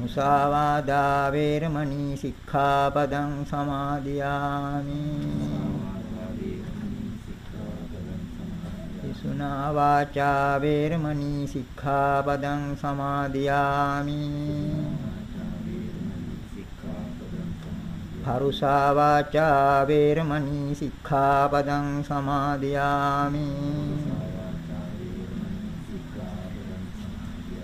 මුසාවාදා වේරමණී සික්ඛාපදං සමාදියාමි. පිසුනා වාචා වේරමණී සික්ඛාපදං සමාදියාමි. පරුසා වාචා වේරමණී සික්ඛාපදං සමාදියාමි.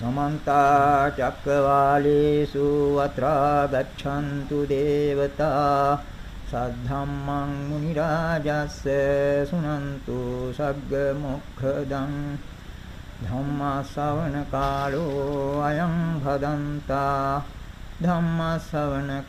සමන්ත චක්කවාලේසු අත්‍රා ගච්ඡන්තු දේවතා සද්ධම්මං මුනි රාජස්ස සුනන්තු සග්ග මොක්ඛදං ධම්මා ශ්‍රවණ කාලෝ අයං භදන්තා ධම්මා ශ්‍රවණ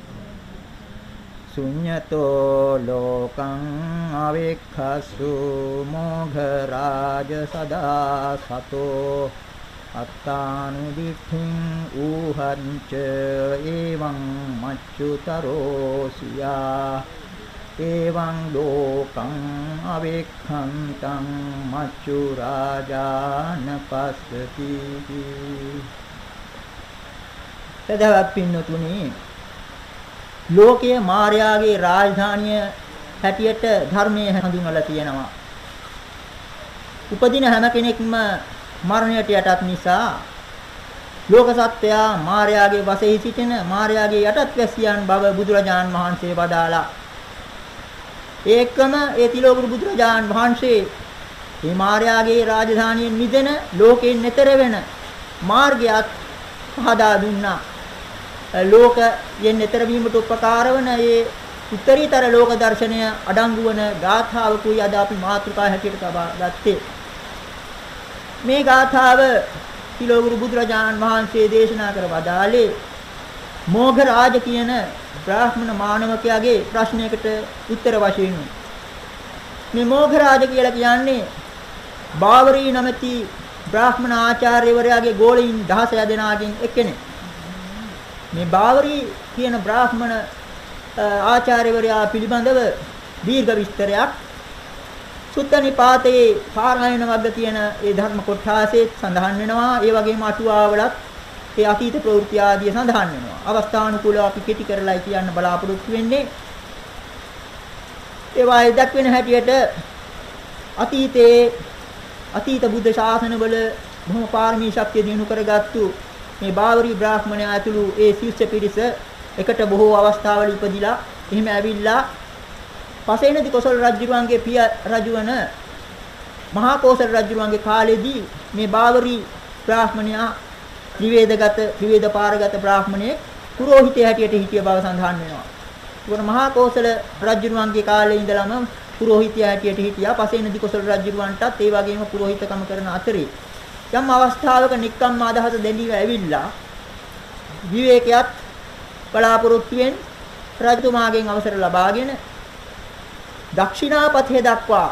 ශුඤ්ඤතෝ ලෝකං අවෙක්ඛසු මොඝ රාජ සදා සතෝ අත්තානුදිඨින් ඌහංච එවං මච්චුතරෝ සියා එවං ලෝකං අවෙක්ඛන්තං මච්චු රාජාන පස්සති තදවත් පින්නතුනි ලෝකයේ මායාගේ රාජධානිය හැටියට ධර්මයේ හඳුන්වලා තියෙනවා. උපදින හැම කෙනෙක්ම මරණයට යටත් නිසා ලෝක සත්‍යය මායාගේ වශයෙන් සිටින මායාගේ යටත් වැසියන් බව බුදුරජාන් වහන්සේ වදාලා ඒකම ඒ තිලෝකුරු බුදුරජාන් වහන්සේ මේ මායාගේ රාජධානියෙන් මිදෙන ලෝකයෙන් එතර වෙන මාර්ගයක් පහදා දුන්නා ලෝකයෙන් ඈතර වීමට උපකාර වන ඒ උත්තරීතර ලෝක දර්ශනය අඩංගු වන ගාථාවකුයි අද අපි මාතෘකා හැටියට තබා ගත්තේ. මේ ගාථාව කිලෝගුරු බුදුරජාණන් වහන්සේ දේශනා කර වදාළේ මෝඝ රාජ කියන බ්‍රාහ්මණ මානවකයාගේ ප්‍රශ්නයකට උත්තර වශයෙන් මේ මෝඝ රාජ කියලා කියන්නේ බාවරී නමැති බ්‍රාහ්මණ ආචාර්යවරයාගේ ගෝලීන් 16 දෙනාගෙන් එක්කෙනෙක්. මේ බාවරී කියන බ්‍රාහ්මණ ආචාර්යවරයා පිළිබඳව දීර්ඝ විස්තරයක් සුත්ත නිපාතේ පාරායන වර්ග තියෙන ඒ ධර්ම කොටාසේ සඳහන් වෙනවා. ඒ වගේම අටුවාවලත් ඒ අතීත ප්‍රවෘත්ති ආදිය සඳහන් වෙනවා. අවස්ථානුකූලව අපි කෙටි කරලා කියන්න බලාපොරොත්තු වෙන්නේ. ඒවායේ දක්වන හැටියට අතීතයේ අතීත බුද්ධ ශාසනවල බොහොම පාරමී ශක්තිය දිනු කරගත්තු මේ බාවරි බ්‍රාහ්මණයා ඇතුළු ඒ ශිෂ්‍ය පිරිස එකට බොහෝ අවස්ථාවල ඉපදිලා එහෙම ඇවිල්ලා පසේනදි කොසල් රජුවන්ගේ පිය රජුවන මහා කොසල් රජුවන්ගේ කාලෙදී මේ බාවරි බ්‍රාහ්මණයා ත්‍රිවේදගත ත්‍රිවේද පාරගත බ්‍රාහ්මණයෙක් පුරෝහිතය හැටියට හිටිය බව සඳහන් වෙනවා. ඒකන මහා කෝසල රජුණන්ගේ කාලේ ඉඳලම පුරෝහිතය හැටියට හිටියා. පසේනදි කෝසල රජුණන්ටත් ඒ වගේම පුරෝහිතකම කරන අතරේ යම් අවස්ථාවක නික්කම් අදහස දෙලිව ඇවිල්ලා විවේකයක් බලාපොරොත්තුෙන් රජතුමාගෙන් අවසර ලබාගෙන දක්ෂිනාපතේ දක්වා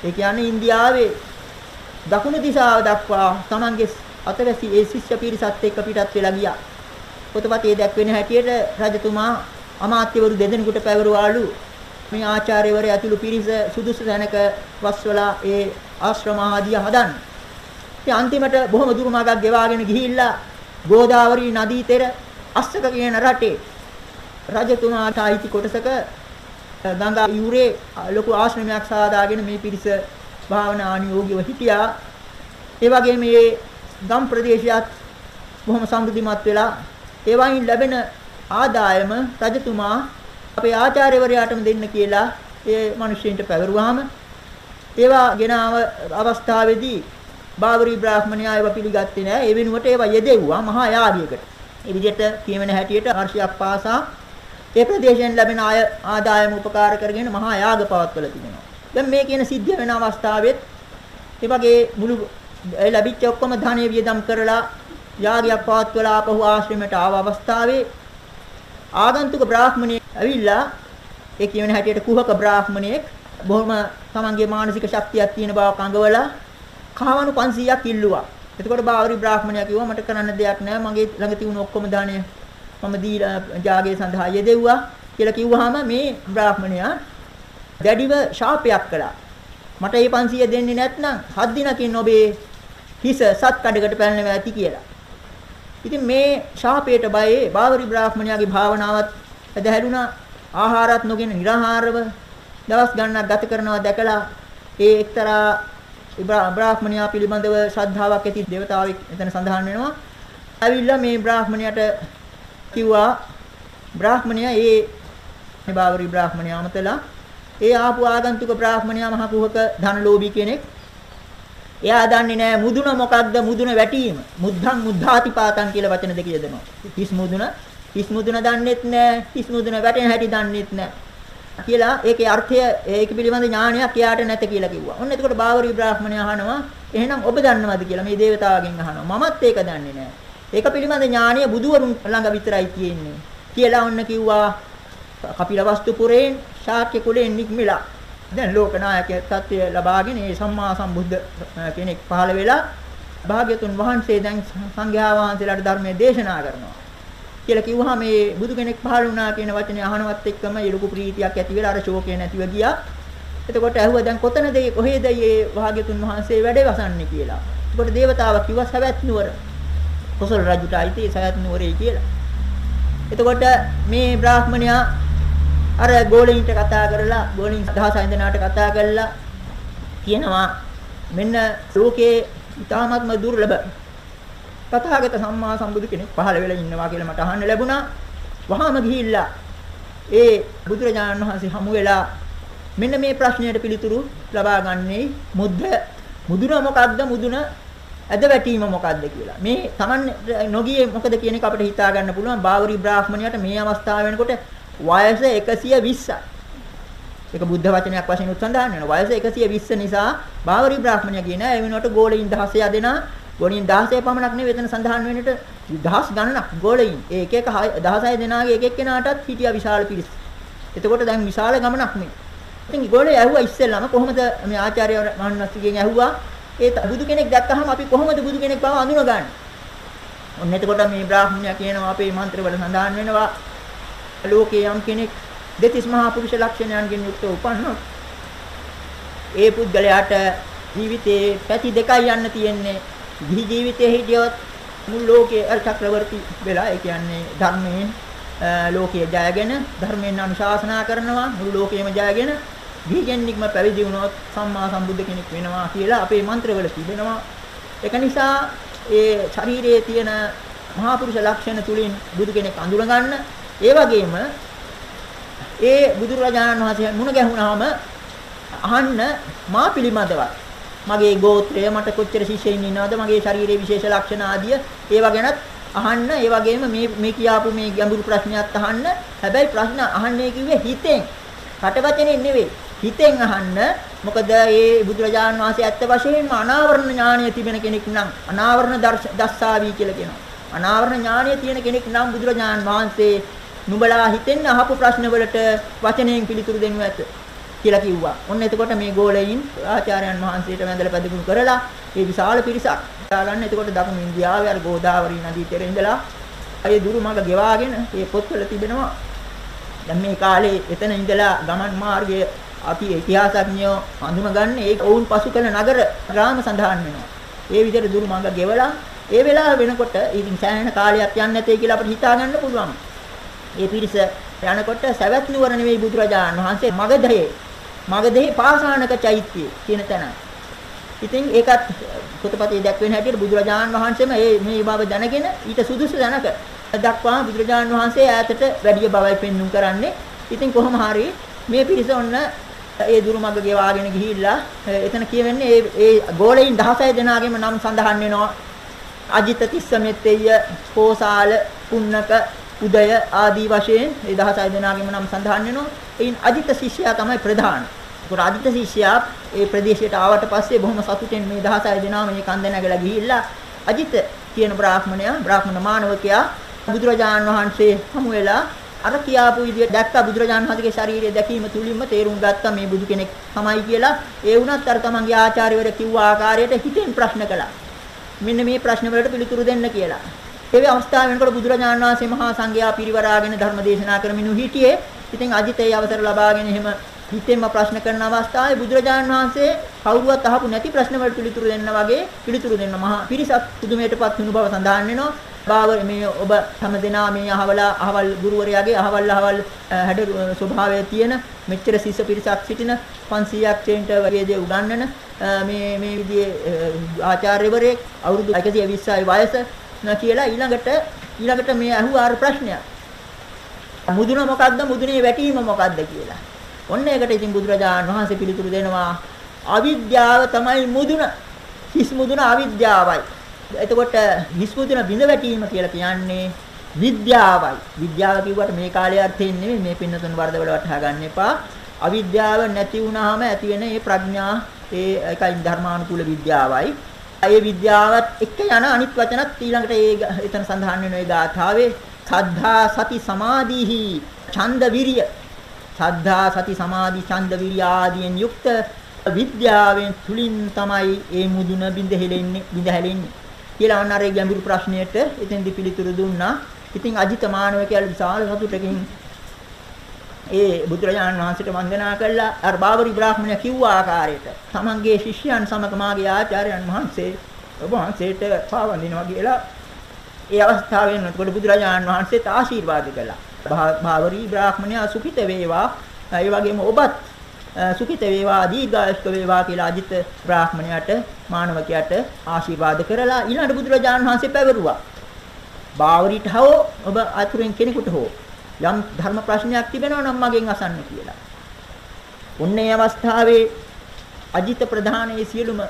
ඒ කියන්නේ ඉන්දියාවේ දකුණු දිශාව දක්වා තමන්ගේ අතවැසි ඒ ශිෂ්‍ය පිරිසත් එක්ක පිටත් වෙලා ගියා. පොතපතේ දැක්වෙන හැටියට රජතුමා අමාත්‍යවරු දෙදෙනෙකුට පැවරුවාලු මේ ආචාර්යවරයා ඇතුළු පිරිස සුදුසු තැනක වස්වලා ඒ ආශ්‍රම ආදිය හදන්න. ඉතින් අන්තිමට බොහොම දුර මාර්ගයක් ගෙවාගෙන ගිහිල්ලා ගෝදාවරි නදී තෙර අස්සක කියන රටේ රජතුමාට අයිති කොටසක ගංගා යුරේ ලොකු ආශ්‍රමයක් සාදාගෙන මේ පිරිස භාවනා අනුයෝගීව හිටියා. ඒ වගේම මේ ගම් ප්‍රදේශයත් බොහොම සමෘද්ධිමත් වෙලා ඒ වයින් ලැබෙන ආදායම රජතුමා අපේ ආචාර්යවරයාටම දෙන්න කියලා ඒ මිනිස්සුන්ට පැවරුවාම ඒවා ගෙනාව අවස්ථාවේදී බාවරි බ්‍රාහ්මණයා ඒවා පිළිගත්තේ නැහැ. ඒ වෙනුවට ඒවා යෙදෙව්වා මහා යාගයකට. ඒ විදිහට කියවෙන හැටියට අර්ශයක් පාසා ඒ ප්‍රදේශයෙන් ලැබෙන ආය ආදායම උපකාර කරගෙන මහා යාග පවත්වලා තිබෙනවා. දැන් මේ කියන සිද්ධිය වෙන අවස්ථාවෙත් ඒ වගේ මුළු ලැබිච්ච ඔක්කොම ධනෙ වියදම් කරලා යාගයක් පවත්වලා ආපහු ආශ්‍රමයට ආව අවස්ථාවේ ආගන්තුක බ්‍රාහ්මණයෙක් ඇවිල්ලා ඒ කියන හැටියට කුහක බ්‍රාහ්මණයෙක් බොහොම තමන්ගේ මානසික ශක්තියක් තියෙන බව කඟවලා කාමණු 500ක් ඉල්ලුවා. එතකොට බාවරි බ්‍රාහ්මණයා කිව්වා මට කරන්න දෙයක් නැහැ. මගේ ළඟ තිබුණු ඔක්කොම දාණය මම දීලා ජාගේ සඳහා යෙදෙව්වා කියලා කිව්වහම මේ බ්‍රාහ්මණයා දැඩිව ශාපයක් කළා. මට මේ 500 දෙන්නේ නැත්නම් හත් දිනකින් ඔබේ හිස සත් කඩකට පැනලා ඇති කියලා. ඉතින් මේ ශාපයට බයේ බාවරි බ්‍රාහ්මණයාගේ භාවනාවත් ඇදහැරුණා ආහාරත් නොගෙන निराහාරව දවස් ගණනක් ගත කරනවා දැකලා ඒ එක්තරා බ්‍රාහ්මණයා පිළිබඳව ශ්‍රද්ධාවක් ඇති දේවතාවෙක් එතන සඳහන් වෙනවා. ඇවිල්ලා මේ බ්‍රාහ්මණයාට කිව්වා බ්‍රාහ්මණයා ඒ නිබාවරි බ්‍රාහ්මණයා අමතලා ඒ ආපු ආගන්තුක බ්‍රාහ්මණයා මහ කුහක ධනලෝභී කෙනෙක්. එයා දන්නේ නැහැ මුදුන මොකක්ද මුදුන වැටීම. මුද්ධං මුද්ධාතිපාතං කියලා වචන දෙක යදනවා. හිස් මුදුන හිස් මුදුන දන්නෙත් නැහැ. හිස් මුදුන වැටෙන හැටි දන්නෙත් නැහැ. කියලා ඒකේ අර්ථය ඒක පිළිබඳ ඥානයක් එයාට නැත කියලා කිව්වා. ඔන්න එතකොට බාවරි බ්‍රාහ්මණය අහනවා එහෙනම් ඔබ දන්නවද කියලා මේ దేవතාවගෙන් අහනවා. මමත් ඒක දන්නේ නැහැ. ඒක පිළිබඳ ඥානය බුදුවරුන් ළඟ විතරයි තියෙන්නේ. කියලා ඔන්න කිව්වා කපිලවස්තු පුරේන් ශාක්‍ය කුලයෙන් නික්මිලා දැන් ලෝකනායක තත්ත්වය ලබාගෙන මේ සම්මා සම්බුද්ධ කෙනෙක් පහළ වෙලා භාග්‍යතුන් වහන්සේ දැන් සංඝයා වහන්සේලාට ධර්මයේ දේශනා කරනවා. කියලා කිව්වහම මේ බුදු කෙනෙක් පහළ වුණා කියන වචනේ අහනවත් එක්කම ඒ ලොකු ප්‍රීතියක් ඇති වෙලා අර ශෝකය නැතිව ගියා. එතකොට ඇහුවා දැන් කොතනද මේ කොහෙද මේ භාග්‍යතුන් වහන්සේ වැඩ වසන්නේ කියලා. එතකොට දේවතාවා කිව්වා සවැත් නුවර. කොසල් රජුට අයිති සවැත් නුවරේ කියලා. එතකොට මේ බ්‍රාහ්මණයා අර ගෝලීන්ට කතා කරලා ගෝලීන් දහසෙන් දෙනාට කතා කරලා කියනවා මෙන්න ලෝකේ ඊ타ත්ම දුර්ලභ තථාගත සම්මා සම්බුදු කෙනෙක් පහළ වෙලා ඉන්නවා කියලා මට අහන්න ලැබුණා. වහාම ගිහිල්ලා ඒ බුදුරජාණන් වහන්සේ හමු වෙලා මෙන්න මේ ප්‍රශ්නයට පිළිතුරු ලබා ගන්නේ මුද්ද මුදුන මොකක්ද මුදුන ඇද වැටීම මොකද්ද කියලා. මේ Taman නොගියේ මොකද කියන එක අපිට හිතා ගන්න පුළුවන්. බාවරි බ්‍රාහ්මණයට මේ අවස්ථාව වෙනකොට වයස 120යි. ඒක බුද්ධ වචනයක් වශයෙන් උත්සන්දාන වෙනවා. වයස 120 නිසා බාවරි බ්‍රාහ්මණය කියන ඒ වෙනකොට ගෝලීන් 16 යදෙනා ගෝලීන් 16 පමණක් නෙවෙයි එතන සඳහන් වෙන්නට දහස් ගණනක් ගෝලීන්. ඒ එක එක 16 දෙනාගේ එක එක්කෙනාටත් හිටියා විශාල පිරිස. එතකොට දැන් විශාල ගමනක් මේ. ඉතින් ගෝලේ ඇහුවා ඉස්සෙල්ලාම කොහොමද මේ ආචාර්ය මහන්සිගෙන් ඇහුවා ඒ බුදු කෙනෙක් දැක්කහම අපි කොහොමද බුදු කෙනෙක් බව අඳුනගන්නේ? ඔන්න එතකොට මේ බ්‍රාහ්මණයා කියනවා අපේ මන්ත්‍රවල සඳහන් වෙනවා ලෝකේ යම් කෙනෙක් දෙතිස් මහා පුරුෂ ලක්ෂණයන්ගෙන් යුක්ත උපන්නොත් ඒ පුද්ගලයාට ජීවිතේ පැති දෙකයි යන්න තියෙන්නේ. ගිහි ජීවිතයේ හිටියොත් මුළු ලෝකයේ චක්‍රවර්ති වෙලා ඒ කියන්නේ ධර්මයෙන් ලෝකයේ ජයගෙන ධර්මයෙන් අනුශාසනා කරනවා මුළු ලෝකෙම ජයගෙන ගිහිගෙන්නික්ම පැවිදි වුණොත් සම්මා සම්බුද්ධ කෙනෙක් වෙනවා කියලා අපේ මන්ත්‍රවල තිබෙනවා. ඒක නිසා ඒ ශරීරයේ තියෙන මහා පුරුෂ ලක්ෂණ තුලින් බුදු කෙනෙක් අඳුර ගන්න ඒ වගේම ඒ බුදුරජාණන් වහන්සේ මුණ ගැහුණාම අහන්න මා පිළිමදවත් මගේ ගෝත්‍රය මට කොච්චර ශිෂ්‍යයින් ඉන්නවද මගේ ශරීරයේ විශේෂ ලක්ෂණ ආදිය ඒවා ගැනත් අහන්න. ඒ වගේම මේ මේ කියාපු මේ ගැඹුරු ප්‍රශ්නයක් අහන්න. හැබැයි ප්‍රශ්න අහන්නේ කිව්වේ හිතෙන්. රටවචනෙන් නෙවෙයි හිතෙන් අහන්න. මොකද මේ බුදුරජාන් වහන්සේ ඇත්ත වශයෙන්ම අනාවරණ ඥානය තිබෙන කෙනෙක් නම් අනාවරණ දස්සාවි කියලා කියනවා. අනාවරණ ඥානය තියෙන කෙනෙක් නම් බුදුරජාන් වහන්සේ නුඹලා හිතෙන් අහපු ප්‍රශ්න වලට වචනයෙන් පිළිතුරු දෙනු ඇත. කියලා කිව්වා. ඔන්න එතකොට මේ ගෝලයින් ආචාර්යයන් වහන්සේට වැඳලා පැදුම් කරලා මේ විශාල පිරිසක් දාගන්න එතකොට දකුණු ඉන්දියාවේ අර ගෝදාවරි නදී තෙර ඉඳලා අය දුරු මඟ ගෙවාගෙන මේ පොත්වල තිබෙනවා. දැන් මේ කාලේ එතන ඉඳලා ගමන් මාර්ගයේ අපි ඉතිහාසඥයෝ හඳුනගන්නේ ඒ ඔවුන් පසු කළ නගර ග්‍රාම සඳහන් වෙනවා. ඒ විදිහට දුරු මඟ ගෙවලා ඒ වෙලාව වෙනකොට ඉතින් සෑහෙන කාලයක් යන්නේ නැtei කියලා අපිට හිතා ගන්න පුළුවන්. ඒ පිරිස යනකොට සවැත් නුවර නෙවෙයි බුදුරජාණන් වහන්සේ මගධයේ මගධයේ පාසානක චෛත්‍යය කියන තැන. ඉතින් ඒකත් පොතපතේ දැක්වෙන හැටියට බුදුරජාණන් වහන්සේම මේ මේ බව දැනගෙන ඊට සුදුසු දැනක දක්වා බුදුරජාණන් වහන්සේ ඈතට වැඩි බවයි පෙන්눔 කරන්නේ. ඉතින් කොහොම හරි මේ පිරිස ඔන්න ඒ දුරුමග ගෙවාගෙන ගිහිල්ලා එතන කියවෙන්නේ ඒ ඒ ගෝලෙයින් 16 දෙනාගේම නම් සඳහන් වෙනවා. අජිත තිස්ස මෙත්තේය, කෝසාල, පුන්නක, උදය ආදී වශයෙන් ඒ 16 දෙනාගේම නම් සඳහන් වෙනවා. එයින් අජිත ශිෂ්‍යයා තමයි ප්‍රධාන. ඒකට අජිත ශිෂ්‍යයා ඒ ප්‍රදේශයට ආවට පස්සේ බොහොම සතුටෙන් මේ 16 දෙනාම මේ කන්ද නැගලා ගිහිල්ලා අජිත කියන බ්‍රාහ්මණයා බ්‍රාහ්මණ මානවකයා බුදුරජාණන් වහන්සේ හමු වෙලා අර කියාපු විදිහට දැක්ක බුදුරජාණන් වහන්සේගේ ශරීරය දැකීම තුලින්ම තේරුම් ගත්තා මේ බුදු කෙනෙක් තමයි කියලා. ඒ වුණත් අර තමන්ගේ ආචාර්යවරු කිව්ව ආකාරයට හිතෙන් ප්‍රශ්න කළා. මෙන්න මේ ප්‍රශ්න වලට පිළිතුරු දෙන්න කියලා. ඒ අවස්ථාව වෙනකොට බුදුරජාණන් වහන්සේ මහා සංඝයා පිරිවරාගෙන ධර්ම දේශනා කරමිනු හිටියේ. ඉතින් අජිතේ අවසර ලබාගෙන එහෙම හිතෙන්ම ප්‍රශ්න කරන අවස්ථාවේ බුදුරජාණන් වහන්සේ කවුරුවත් අහපු නැති ප්‍රශ්න වලට පිළිතුරු දෙන්න වගේ පිළිතුරු දෙන්න මහා පිරිසක් පුදුමයටපත් වුණු බව සඳහන් වෙනවා. බාව මේ ඔබ හැමදෙනා මේ අහවලා අහවල් ගුරුවරයාගේ අහවල් අහවල් හැඩ ස්වභාවය තියෙන මෙච්චර ශිෂ්‍ය පිරිසක් සිටින 500ක් චේන්ට වගේ දේ උගන්වන මේ මේ විදිහේ ආචාර්යවරයෙක් අවුරුදු 120යි වයස කියලා ඊළඟට ඊළඟට මේ අහුවාර ප්‍රශ්නයක් මුදුන මොකද්ද මුදුනේ වැටීම මොකද්ද කියලා. ඔන්න ඒකට ඉතින් බුදුරජාණන් වහන්සේ පිළිතුරු දෙනවා අවිද්‍යාව තමයි මුදුන. හිස් මුදුන අවිද්‍යාවයි. එතකොට විස්මුදුන බිඳ වැටීම කියලා කියන්නේ විද්‍යාවයි. විද්‍යාව කිව්වට මේ කාලේ අර්ථයෙන් නෙමෙයි මේ පින්නතුන් වර්ධවල වටහා ගන්න එපා. අවිද්‍යාව නැති වුනහම ඇති වෙන මේ ප්‍රඥා ඒ එකයි ධර්මානුකූල විද්‍යාවයි. ඒ විද්‍යාවත් එක්ක යන අනිත් වචනත් ඊළඟට ඒ එතන සඳහන් වෙන ඒ ගාථාවේ සද්ධා සති සමාධිහි ඡන්ද විරිය සද්ධා සති සමාධි ඡන්ද විරිය ආදීන් යුක්ත විද්‍යාවෙන් තුලින් තමයි ඒ මුදුන බිඳ හෙලෙන්නේ බිඳ හැලෙන්නේ කියලා අන්න අර ගැඹුරු ප්‍රශ්නයට එතෙන්දි පිළිතුරු දුන්නා. ඉතින් අජිත මානවකයල් විශාල සතුටකින් ඒ බුදුරජාණන් වහන්සේට වන්දනා කළා අර බාබරි බ්‍රාහ්මණය කිව්ව ආකාරයට තමන්ගේ ශිෂ්‍යයන් සමග මාගේ ආචාර්යයන් වහන්සේ ඔබ වහන්සේට පාවඳිනවා කියලා ඒ අවස්ථාවෙන් එතකොට බුදුරජාණන් වහන්සේට ආශිර්වාද කළා. බාබරි බ්‍රාහ්මණයා සුඛිත වේවා. ඒ වගේම ඔබත් සුඛිත වේවා දීර්ඝායුෂ්ක වේවා කියලා අජිත බ්‍රාහ්මණයාට මානවකයාට ආශිර්වාද කරලා ඊළඟ බුදුරජාණන් වහන්සේ පැවරුවා. බාවරිට හෝ ඔබ අතුරෙන් කෙනෙකුට හෝ යම් ධර්ම ප්‍රශ්නයක් තිබෙනවා නම් මගෙන් අසන්න කියලා. උන්නේ අවස්ථාවේ අජිත ප්‍රධානයේ සියලුම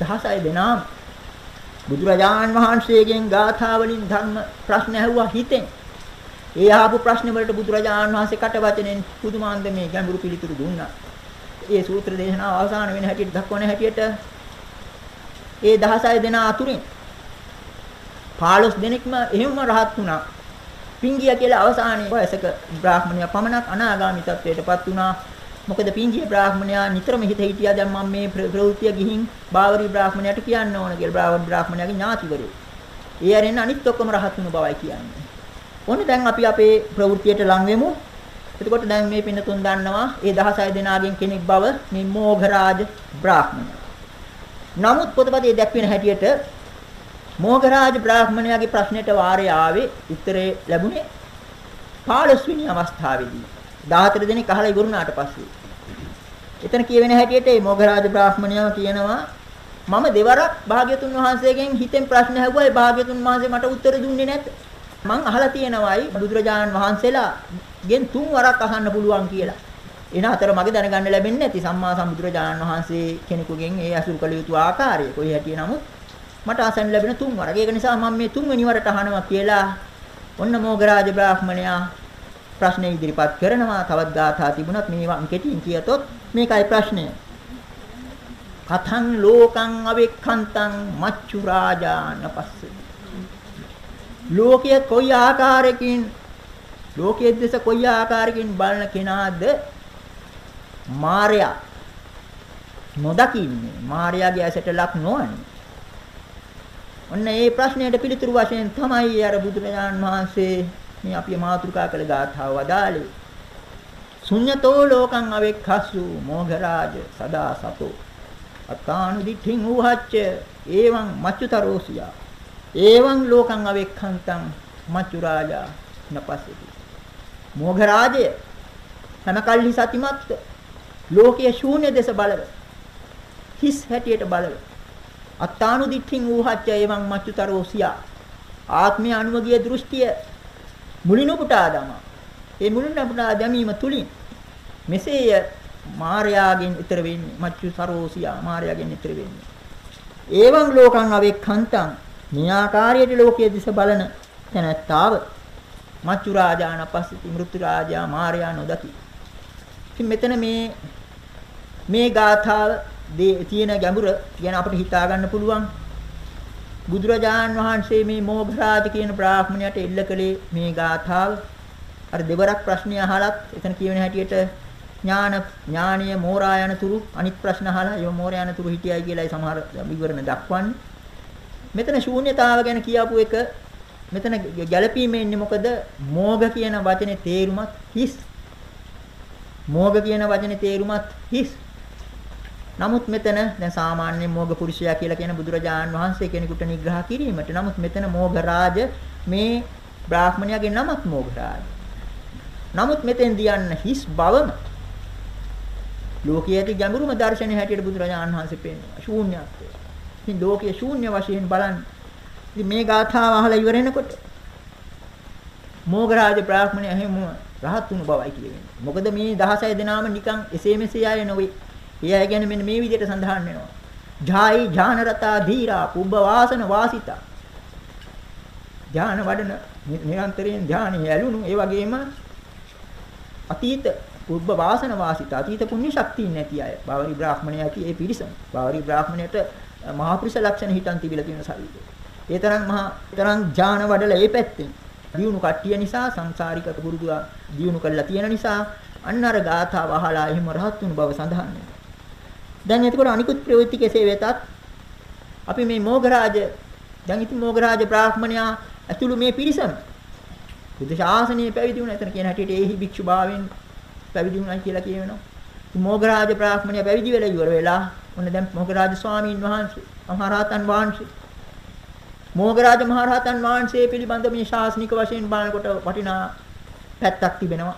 16 දෙනාම බුදුරජාන් වහන්සේගෙන් ගාථා වලින් ධර්ම ප්‍රශ්න ඇහුවා හිතෙන්. ඒ ආපු ප්‍රශ්න වලට බුදුරජාන් වහන්සේ කට වචනෙන් පුදුමාන්දමේ ගැඹුරු පිළිතුරු දුන්නා. ඒ සූත්‍ර දේශනාව අවසාන වෙන හැටියට දක්වන හැටියට ඒ 16 දෙනා අතුරින් 15 දෙනෙක්ම එහෙමම රහත් වුණා. පිංගිය කියලා අවසානයේ වයසක බ්‍රාහ්මණයා පමණක් අනාගාමී තත්වයටපත් වුණා. මොකද පිංගිය බ්‍රාහ්මණයා නිතරම හිත හිටියා දැන් මම මේ ප්‍රවෘත්තිය ගිහින් බාවරි බ්‍රාහ්මණයාට කියන්න ඕන කියලා බ්‍රාහ්මණ බ්‍රාහ්මණයාගේ ඥාතිවරු. ඒ අරින්න අනිත් ඔක්කොම රහත් වුණු බවයි කියන්නේ. ඕනේ දැන් අපි අපේ ප්‍රවෘත්තියට ලං වෙමු. එතකොට දැන් මේ පින්නතුන් දන්නවා ඒ 16 දෙනාගෙන් කෙනෙක් බව මේ මෝඝරාජ බ්‍රාහ්මණයා. නමුත් පොතපතේ දැක්වෙන හැටියට මෝඝරාජ බ්‍රාහ්මණයාගේ ප්‍රශ්නෙට වාරේ ආවේ උත්තරේ ලැබුණේ 15 වෙනි අවස්ථාවේදී 14 දෙනෙක් අහලා ඉවරුණාට පස්සේ. එතන කියවෙන හැටියට මේ මෝඝරාජ බ්‍රාහ්මණයා කියනවා මම දෙවරක් භාග්‍යතුන් වහන්සේගෙන් හිතෙන් ප්‍රශ්න ඇහුවා ඒ භාග්‍යතුන් වහන්සේ මට උත්තර දුන්නේ නැත. මං අහලා තියෙනවායි බුදුරජාණන් වහන්සේලා ගෙන් තුන් වරක් අහන්න පුළුවන් කියලා. එන අතර මගේ දැනගන්න ලැබෙන්නේ නැති සම්මා සම්බුදුරජාණන් වහන්සේ කෙනෙකුගෙන් ඒ අසුරු කළ යුතු ආකාරය කොයි හැටිය නමුත් මට අසන්න ලැබෙන තුන් වරක්. ඒක නිසා මම මේ තුන්වෙනි වරට අහනවා කියලා ඔන්න මොගරාජ බ්‍රාහ්මණයා ප්‍රශ්න ඉදිරිපත් කරනවා. තවත් ගාථා තිබුණත් මේවා කෙටියෙන් කියතොත් මේකයි ප්‍රශ්නය. කතං ලෝකං අවෙක්ඛන්තං මච්චු රාජාන පස්සේ ලෝකයේ කොයි ආකාරයකින් ලෝකයේ දෙස කොයි ආකාරයකින් බලන කෙනාද මායя නොදකින්නේ මායяගේ ඇසට ලක් නොවන්නේ ඔන්න මේ ප්‍රශ්නයට පිළිතුරු වශයෙන් තමයි අර බුදුරජාණන් වහන්සේ මේ අපි මාතෘකා කළ ගාථාව වදාළේ. ශුඤ්‍යතෝ ලෝකං අවෙක්ඛස්සු මොඝරාජ සදා සතෝ. අත්තානු දිඨින් උහච්ච එවං මච්චුතරෝසියා. එවං ලෝකං අවෙක්ඛන්තං මච්චුරාජා නපස්සති. මොඝරාජය හැමකල්හි සතිමත් ලෝකයේ ශූන්‍ය දෙස බලව හිස් හැටියට බලව. අත්තානු දිඨින් ඌහච්ච එවං මච්චුතරෝසියා ආත්මීය අනුමගිය දෘෂ්ටිය මුලිනුපුටා දම. ඒ මුලිනුපුටා දැමීම තුලින් මෙසේය මාර්යාගෙන් ඊතර වෙන්නේ මච්චුතරෝසියා මාර්යාගෙන් ඊතර වෙන්නේ. එවං ලෝකං අවෙක්ඛන්තං මේ ආකාරයට ලෝකයේ දිස බලන තැනැත්තාව මච්චු රාජාන පස්සිති මෘතු රාජා මාර්යා නොදකි. ඉතින් මෙතන මේ මේ ගාථාව තියෙන ගැඹුර ගැන අපිට හිතා ගන්න පුළුවන්. බුදුරජාන් වහන්සේ මේ මොඝරාජ කියන බ්‍රාහ්මණයට එල්ල කළේ මේ ගාථාව අර දෙවරක් ප්‍රශ්නය අහලත් එතන කියවෙන හැටියට ඥාන ඥානීය මෝරා යන තුරු අනිත් ප්‍රශ්න අහලා ඒ මෝරා යන තුරු හිටියයි කියලායි සමහර විවරණ දක්වන්නේ. මෙතන ශූන්‍යතාව ගැන කියපු එක මෙතන ගැළපීමේ ඉන්නේ මොකද මෝග කියන වචනේ තේරුමත් හිස් මෝග කියන වචනේ තේරුමත් හිස් නමුත් මෙතන දැන් සාමාන්‍ය මෝග පුරුෂයා කියලා කියන බුදුරජාණන් වහන්සේ කෙනෙකුට නිග්‍රහ කිරීමට නමුත් මෙතන මෝග රාජ මේ බ්‍රාහ්මණයාගේ නමක් මෝග රාජ නමුත් මෙතෙන් දියන්න හිස් බවම ලෝකයේ ඇති ගැඹුරුම දර්ශනය හැටියට බුදුරජාණන් වහන්සේ පෙන්වනවා ශූන්‍යත්වය. ඉතින් ලෝකයේ ශූන්‍ය වශයෙන් බලන්න ඉතින් මේ ගාථාව අහලා ඉවර වෙනකොට මෝගරාජ බ්‍රාහ්මණය එහෙම රහත් වුණු බවයි කියවෙන්නේ. මොකද මේ 16 දෙනාම නිකන් එසේ මෙසේ අය නොවේ. ඒ අය ගැන මෙන්න මේ විදිහට සඳහන් වෙනවා. ජායි ඥානරතා ධීරා පුබ්බ වාසන වාසිතා. ඥාන වඩන නිරන්තරයෙන් ඥානෙ ඇලුණු ඒ වගේම අතීත පුබ්බ වාසන වාසිතා අතීත පුණ්‍ය ශක්තිය නැති අය. බාවරි බ්‍රාහ්මණය ඇති ඒ පිරිසම. බාවරි බ්‍රාහ්මණයට මහා පුරුෂ ලක්ෂණ හිතන් තිබිලා තියෙන ශරීරය. ඒ තරම් මහා තරම් ඥාන වඩලා ඒ පැත්තෙන් දියුණු කට්ටිය නිසා සංසාරික පුරුදු දියුණු කරලා තියෙන නිසා අන්න අර ගාථාව අහලා එහෙම රහත් වුණු බව සඳහන් වෙනවා. දැන් එතකොට අනිකුත් ප්‍රවෘත්ති කෙසේ වෙතත් අපි මේ මොගරාජ දැන් ඉතින් මොගරාජ බ්‍රාහ්මණයා ඇතුළු මේ පිරිසම බුද්ධ ශාසනයේ පැවිදි වුණා. එතන කියන හැටියට ඒහි භික්ෂු භාවයෙන් පැවිදි වුණා කියලා කියවෙනවා. මොගරාජ බ්‍රාහ්මණයා පැවිදි වෙලා ඉවර වෙලා ඔන්න දැන් මොගරාජ ස්වාමීන් වහන්සේ මහරහතන් වහන්සේ මොගරාජ මහරහතන් වහන්සේ පිළිබඳ මේ ශාසනික වශයෙන් බලනකොට වටිනා පැත්තක් තිබෙනවා.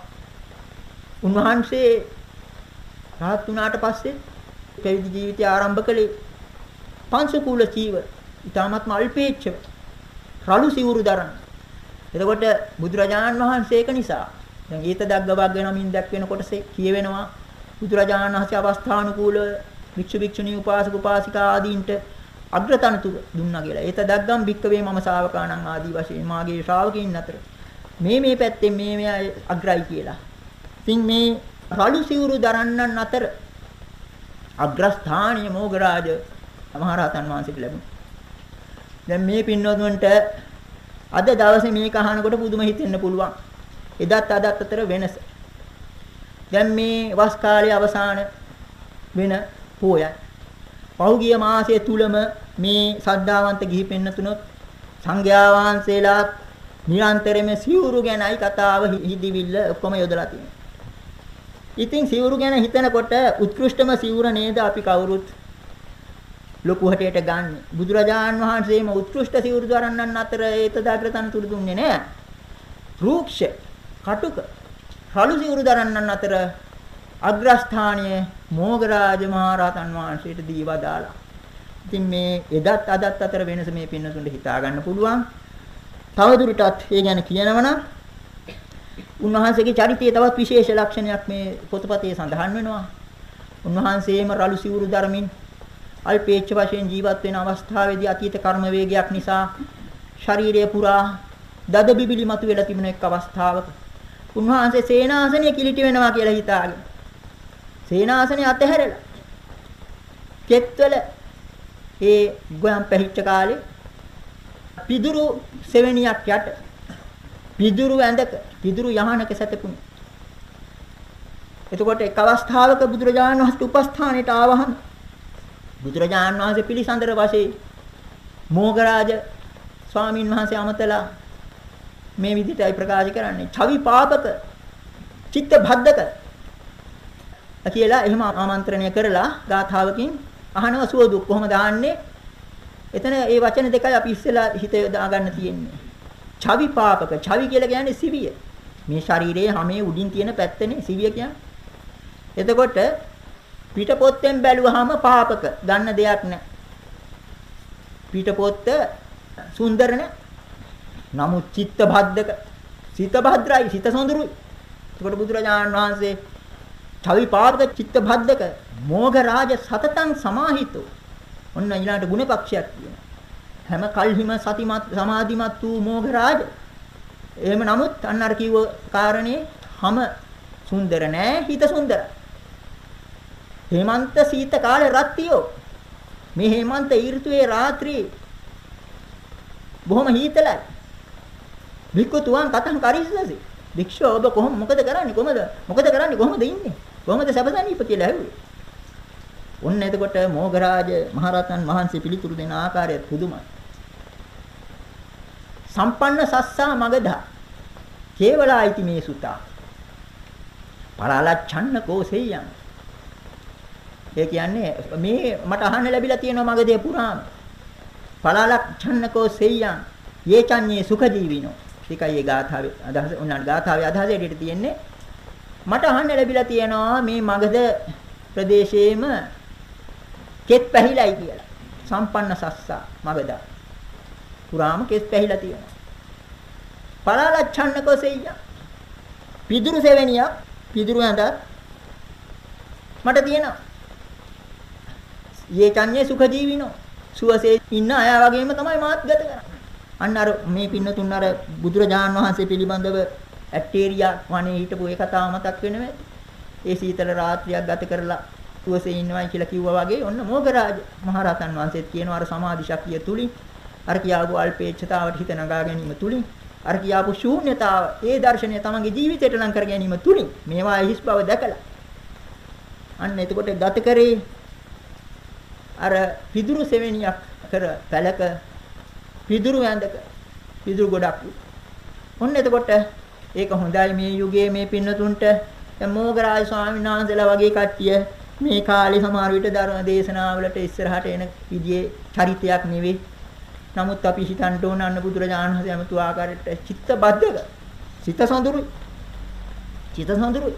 උන්වහන්සේ රහත් වුණාට පස්සේ පැවිදි ජීවිතය ආරම්භ කළේ පංචකූල චීවර. ඊටමත්ම අල්පේච්ඡ රළු සිවුරු දරන. එතකොට බුදුරජාණන් වහන්සේ ඒක නිසා දැන් ඊත දග්ග වග්ග නමින් දැක්වෙන කොටසේ කියවෙනවා බුදුරජාණන් වහන්සේ අවස්ථානුකූල වික්ෂු වික්ෂුණී උපාසක උපාසිකා ආදීන්ට අග්‍රතනතුර දුන්නා කියලා. ඒත දග්ගම් භික්කවේ මම ශාවකාණන් ආදී වශයෙන් මාගේ ශ්‍රාවකයන් අතර මේ මේ පැත්තෙන් මේ මේ අග්‍රයි කියලා. ඉතින් මේ රළු සිවුරු දරන්නන් අතර අග්‍රස්ථානීය මොගරාජ මහරහතන් වහන්සේට ලැබුණා. දැන් මේ පින්වතුන්ට අද දවසේ මේක අහනකොට පුදුම හිතෙන්න පුළුවන්. එදත් අදත් අතර වෙනස. දැන් මේ වස් කාලයේ අවසාන වෙන පෝයයි. පහුගිය මාසයේ තුලම මේ සද්ධාවන්ත ගිහි පෙන්නතුනොත් සංඝයා වහන්සේලා නිරන්තරයෙන්ම සිවුරු ගැනයි කතාව හිදිවිල්ල ඔක්කොම යොදලා තියෙනවා. ඉතින් සිවුරු ගැන හිතනකොට උත්කෘෂ්ඨම සිවුර නේද අපි කවුරුත් ලොකු හැටයට ගන්න. බුදුරජාන් වහන්සේම උත්කෘෂ්ඨ සිවුරු දරන්නන් අතර ඒතදාග්‍රතන තුරු දුන්නේ නෑ. රූක්ෂ, කටුක, රළු සිවුරු දරන්නන් අතර අග්‍රස්ථානීය මෝගරාජ මහරහතන් වහන්සේට දීවා දාලා. ඉතින් මේ එදත් අදත් අතර වෙනස මේ පින්නසුන්ට හිතා ගන්න පුළුවන්. තවදුරටත් ඒ ගැන කියනවනම් උන්වහන්සේගේ චරිතයේ තවත් විශේෂ ලක්ෂණයක් මේ පොතපතේ සඳහන් වෙනවා. උන්වහන්සේම රළු සිවුරු දරමින් අල්පේච්ඡ වශයෙන් ජීවත් වෙන අවස්ථාවේදී අතීත කර්ම වේගයක් නිසා ශරීරය පුරා දද බිබිලි මතුවලා තිබුණ එක් අවස්ථාවක උන්වහන්සේ සේනාසනය කිලිටි වෙනවා කියලා හිතාගෙන සේනාසනේ අතහැරලා කෙත්වල ඒ ගොයම් පැහිච්ච කාලේ පිදුරු සෙවෙනියක් යට පිදුරු ඇඳක පිදුරු යහනක සැතපුණු එතකොට එක් අවස්ථාවක බුදුරජාණන් වහන්සේ උපස්ථානෙට ආවහම බුදුරජාණන් වහන්සේ පිළිසඳර වශයෙන් මෝගරාජ ස්වාමින් වහන්සේ අමතලා මේ විදිහටයි ප්‍රකාශ කරන්නේ. චවි පාපක චිත්ත භද්දක කියලා එහෙම ආමන්ත්‍රණය කරලා ගාථාවකින් අහනව සුව දුක් කොහොමද ආන්නේ? එතන ඒ වචන දෙකයි අපි ඉස්සෙල්ලා හිත දාගන්න තියෙන්නේ. චවි පාපක චවි කියලා කියන්නේ සිවිය. මේ ශරීරයේ හැමේ උඩින් තියෙන පැත්තනේ සිවිය කියන්නේ. එතකොට පිටපොත්තෙන් බැලුවාම පාපක ගන්න දෙයක් නැහැ. පිටපොත්ත සුන්දර නැහැ. නමුත් චිත්ත භද්දක සිත භද්‍රයි සිත සොඳුරුයි. එතකොට බුදුරජාණන් වහන්සේ චවි පාපක චිත්ත භද්දක මෝඝ රාජ සතතං සමාහිතෝ. ඔන්න ඊළාට ගුණපක්ෂයක් කියනවා. හැම කල්හිම සතිමත් සමාධිමත් වූ මෝඝ රාජ. එහෙම නමුත් අන්න අර කිව්ව කාරණේ හැම සුන්දර නෑ හිත සුන්දරයි. හේමන්ත සීත කාලේ රත්තියෝ. මේ හේමන්ත ඍතුවේ රාත්‍රියේ බොහොම හීතලයි. වික්කුතුවන් කතං කරිස්සසි වික්ෂෝ ඔබ කොහොම මොකද කරන්නේ? කොහමද? මොකද කරන්නේ? කොහොමද ඉන්නේ? කොහොමද සබසනීප කියලා ඇහුවේ? ඔන්න එතකොට මොගරාජ මහරහතන් වහන්සේ පිළිතුරු දෙන ආකාරය පුදුමයි. සම්පන්න සස්සා මගදා කේවලායිති මේ සුතා පරාලච්ඡන්න කෝසෙයං ඒ කියන්නේ මේ මට අහන්න ලැබිලා තියෙනවා මගදී පුරාම. පලාලක්ෂණකෝ සෙය්‍යං යේචඤ්ඤේ සුඛජීවිනෝ. ඒකයි ඒ ගාථාවේ අදහස උනාට ගාථාවේ අදහස ඇටියට තියෙන්නේ. මට අහන්න ලැබිලා තියෙනවා මේ මගද ප්‍රදේශයේම කෙත් පැහිලයි කියලා. සම්පන්න සස්සා මගදා. පුරාම කෙත් පැහිලා තියෙනවා. පලාලක්ෂණකෝ සෙය්‍යං පිදුරු සෙවෙනියක් පිදුරු ඇඳ මට තියෙනවා යේ චඤ්ඤේ සුඛ ජීවිනෝ. සුවසේ ඉන්න අය වගේම තමයි මාත් ගත කරන්නේ. අන්න අර මේ පින්නතුන් අර බුදුරජාණන් වහන්සේ පිළිබඳව ඇක්ටේරියා වනේ හිටපු ඒ කතාව මතක් වෙනවද? ඒ සීතල රාත්‍රියක් ගත කරලා සුවසේ ඉන්නවයි කියලා කිව්වා වගේ ඔන්න මොගරාජ මහරහතන් වහන්සේත් කියනවා අර සමාධි ශක්තිය තුලින් අර කියාපු අල්පේච්ඡතාවට හිත නගා ගැනීම තුලින් අර කියාපු ශූන්‍යතාව ඒ දර්ශනය තමන්ගේ ජීවිතයට ලං කර ගැනීම තුලින් මේවා හිස් බව දැකලා. අන්න එතකොට ගත කරේ අර පිදුරු සෙවෙනියක් කර පැලක පිදුරු ඇඳක පිදුරු ගොඩක්. ඔන්න එතකොට ඒක හොඳයි මේ යුගයේ මේ පින්නතුන්ට. දැන් මොගරාජ ස්වාමීන් වහන්සේලා වගේ කට්ටිය මේ කාලේ සමහර විට ධර්ම දේශනාවලට ඉස්සරහට එන විදිහේ චරිතයක් නෙවෙයි. නමුත් අපි හිතන්න ඕන අන්න බුදුරජාණන් වහන්සේ අමතු ආකාරයට චිත්ත බද්ධක. සිත සොඳුරුයි. චිත සොඳුරුයි.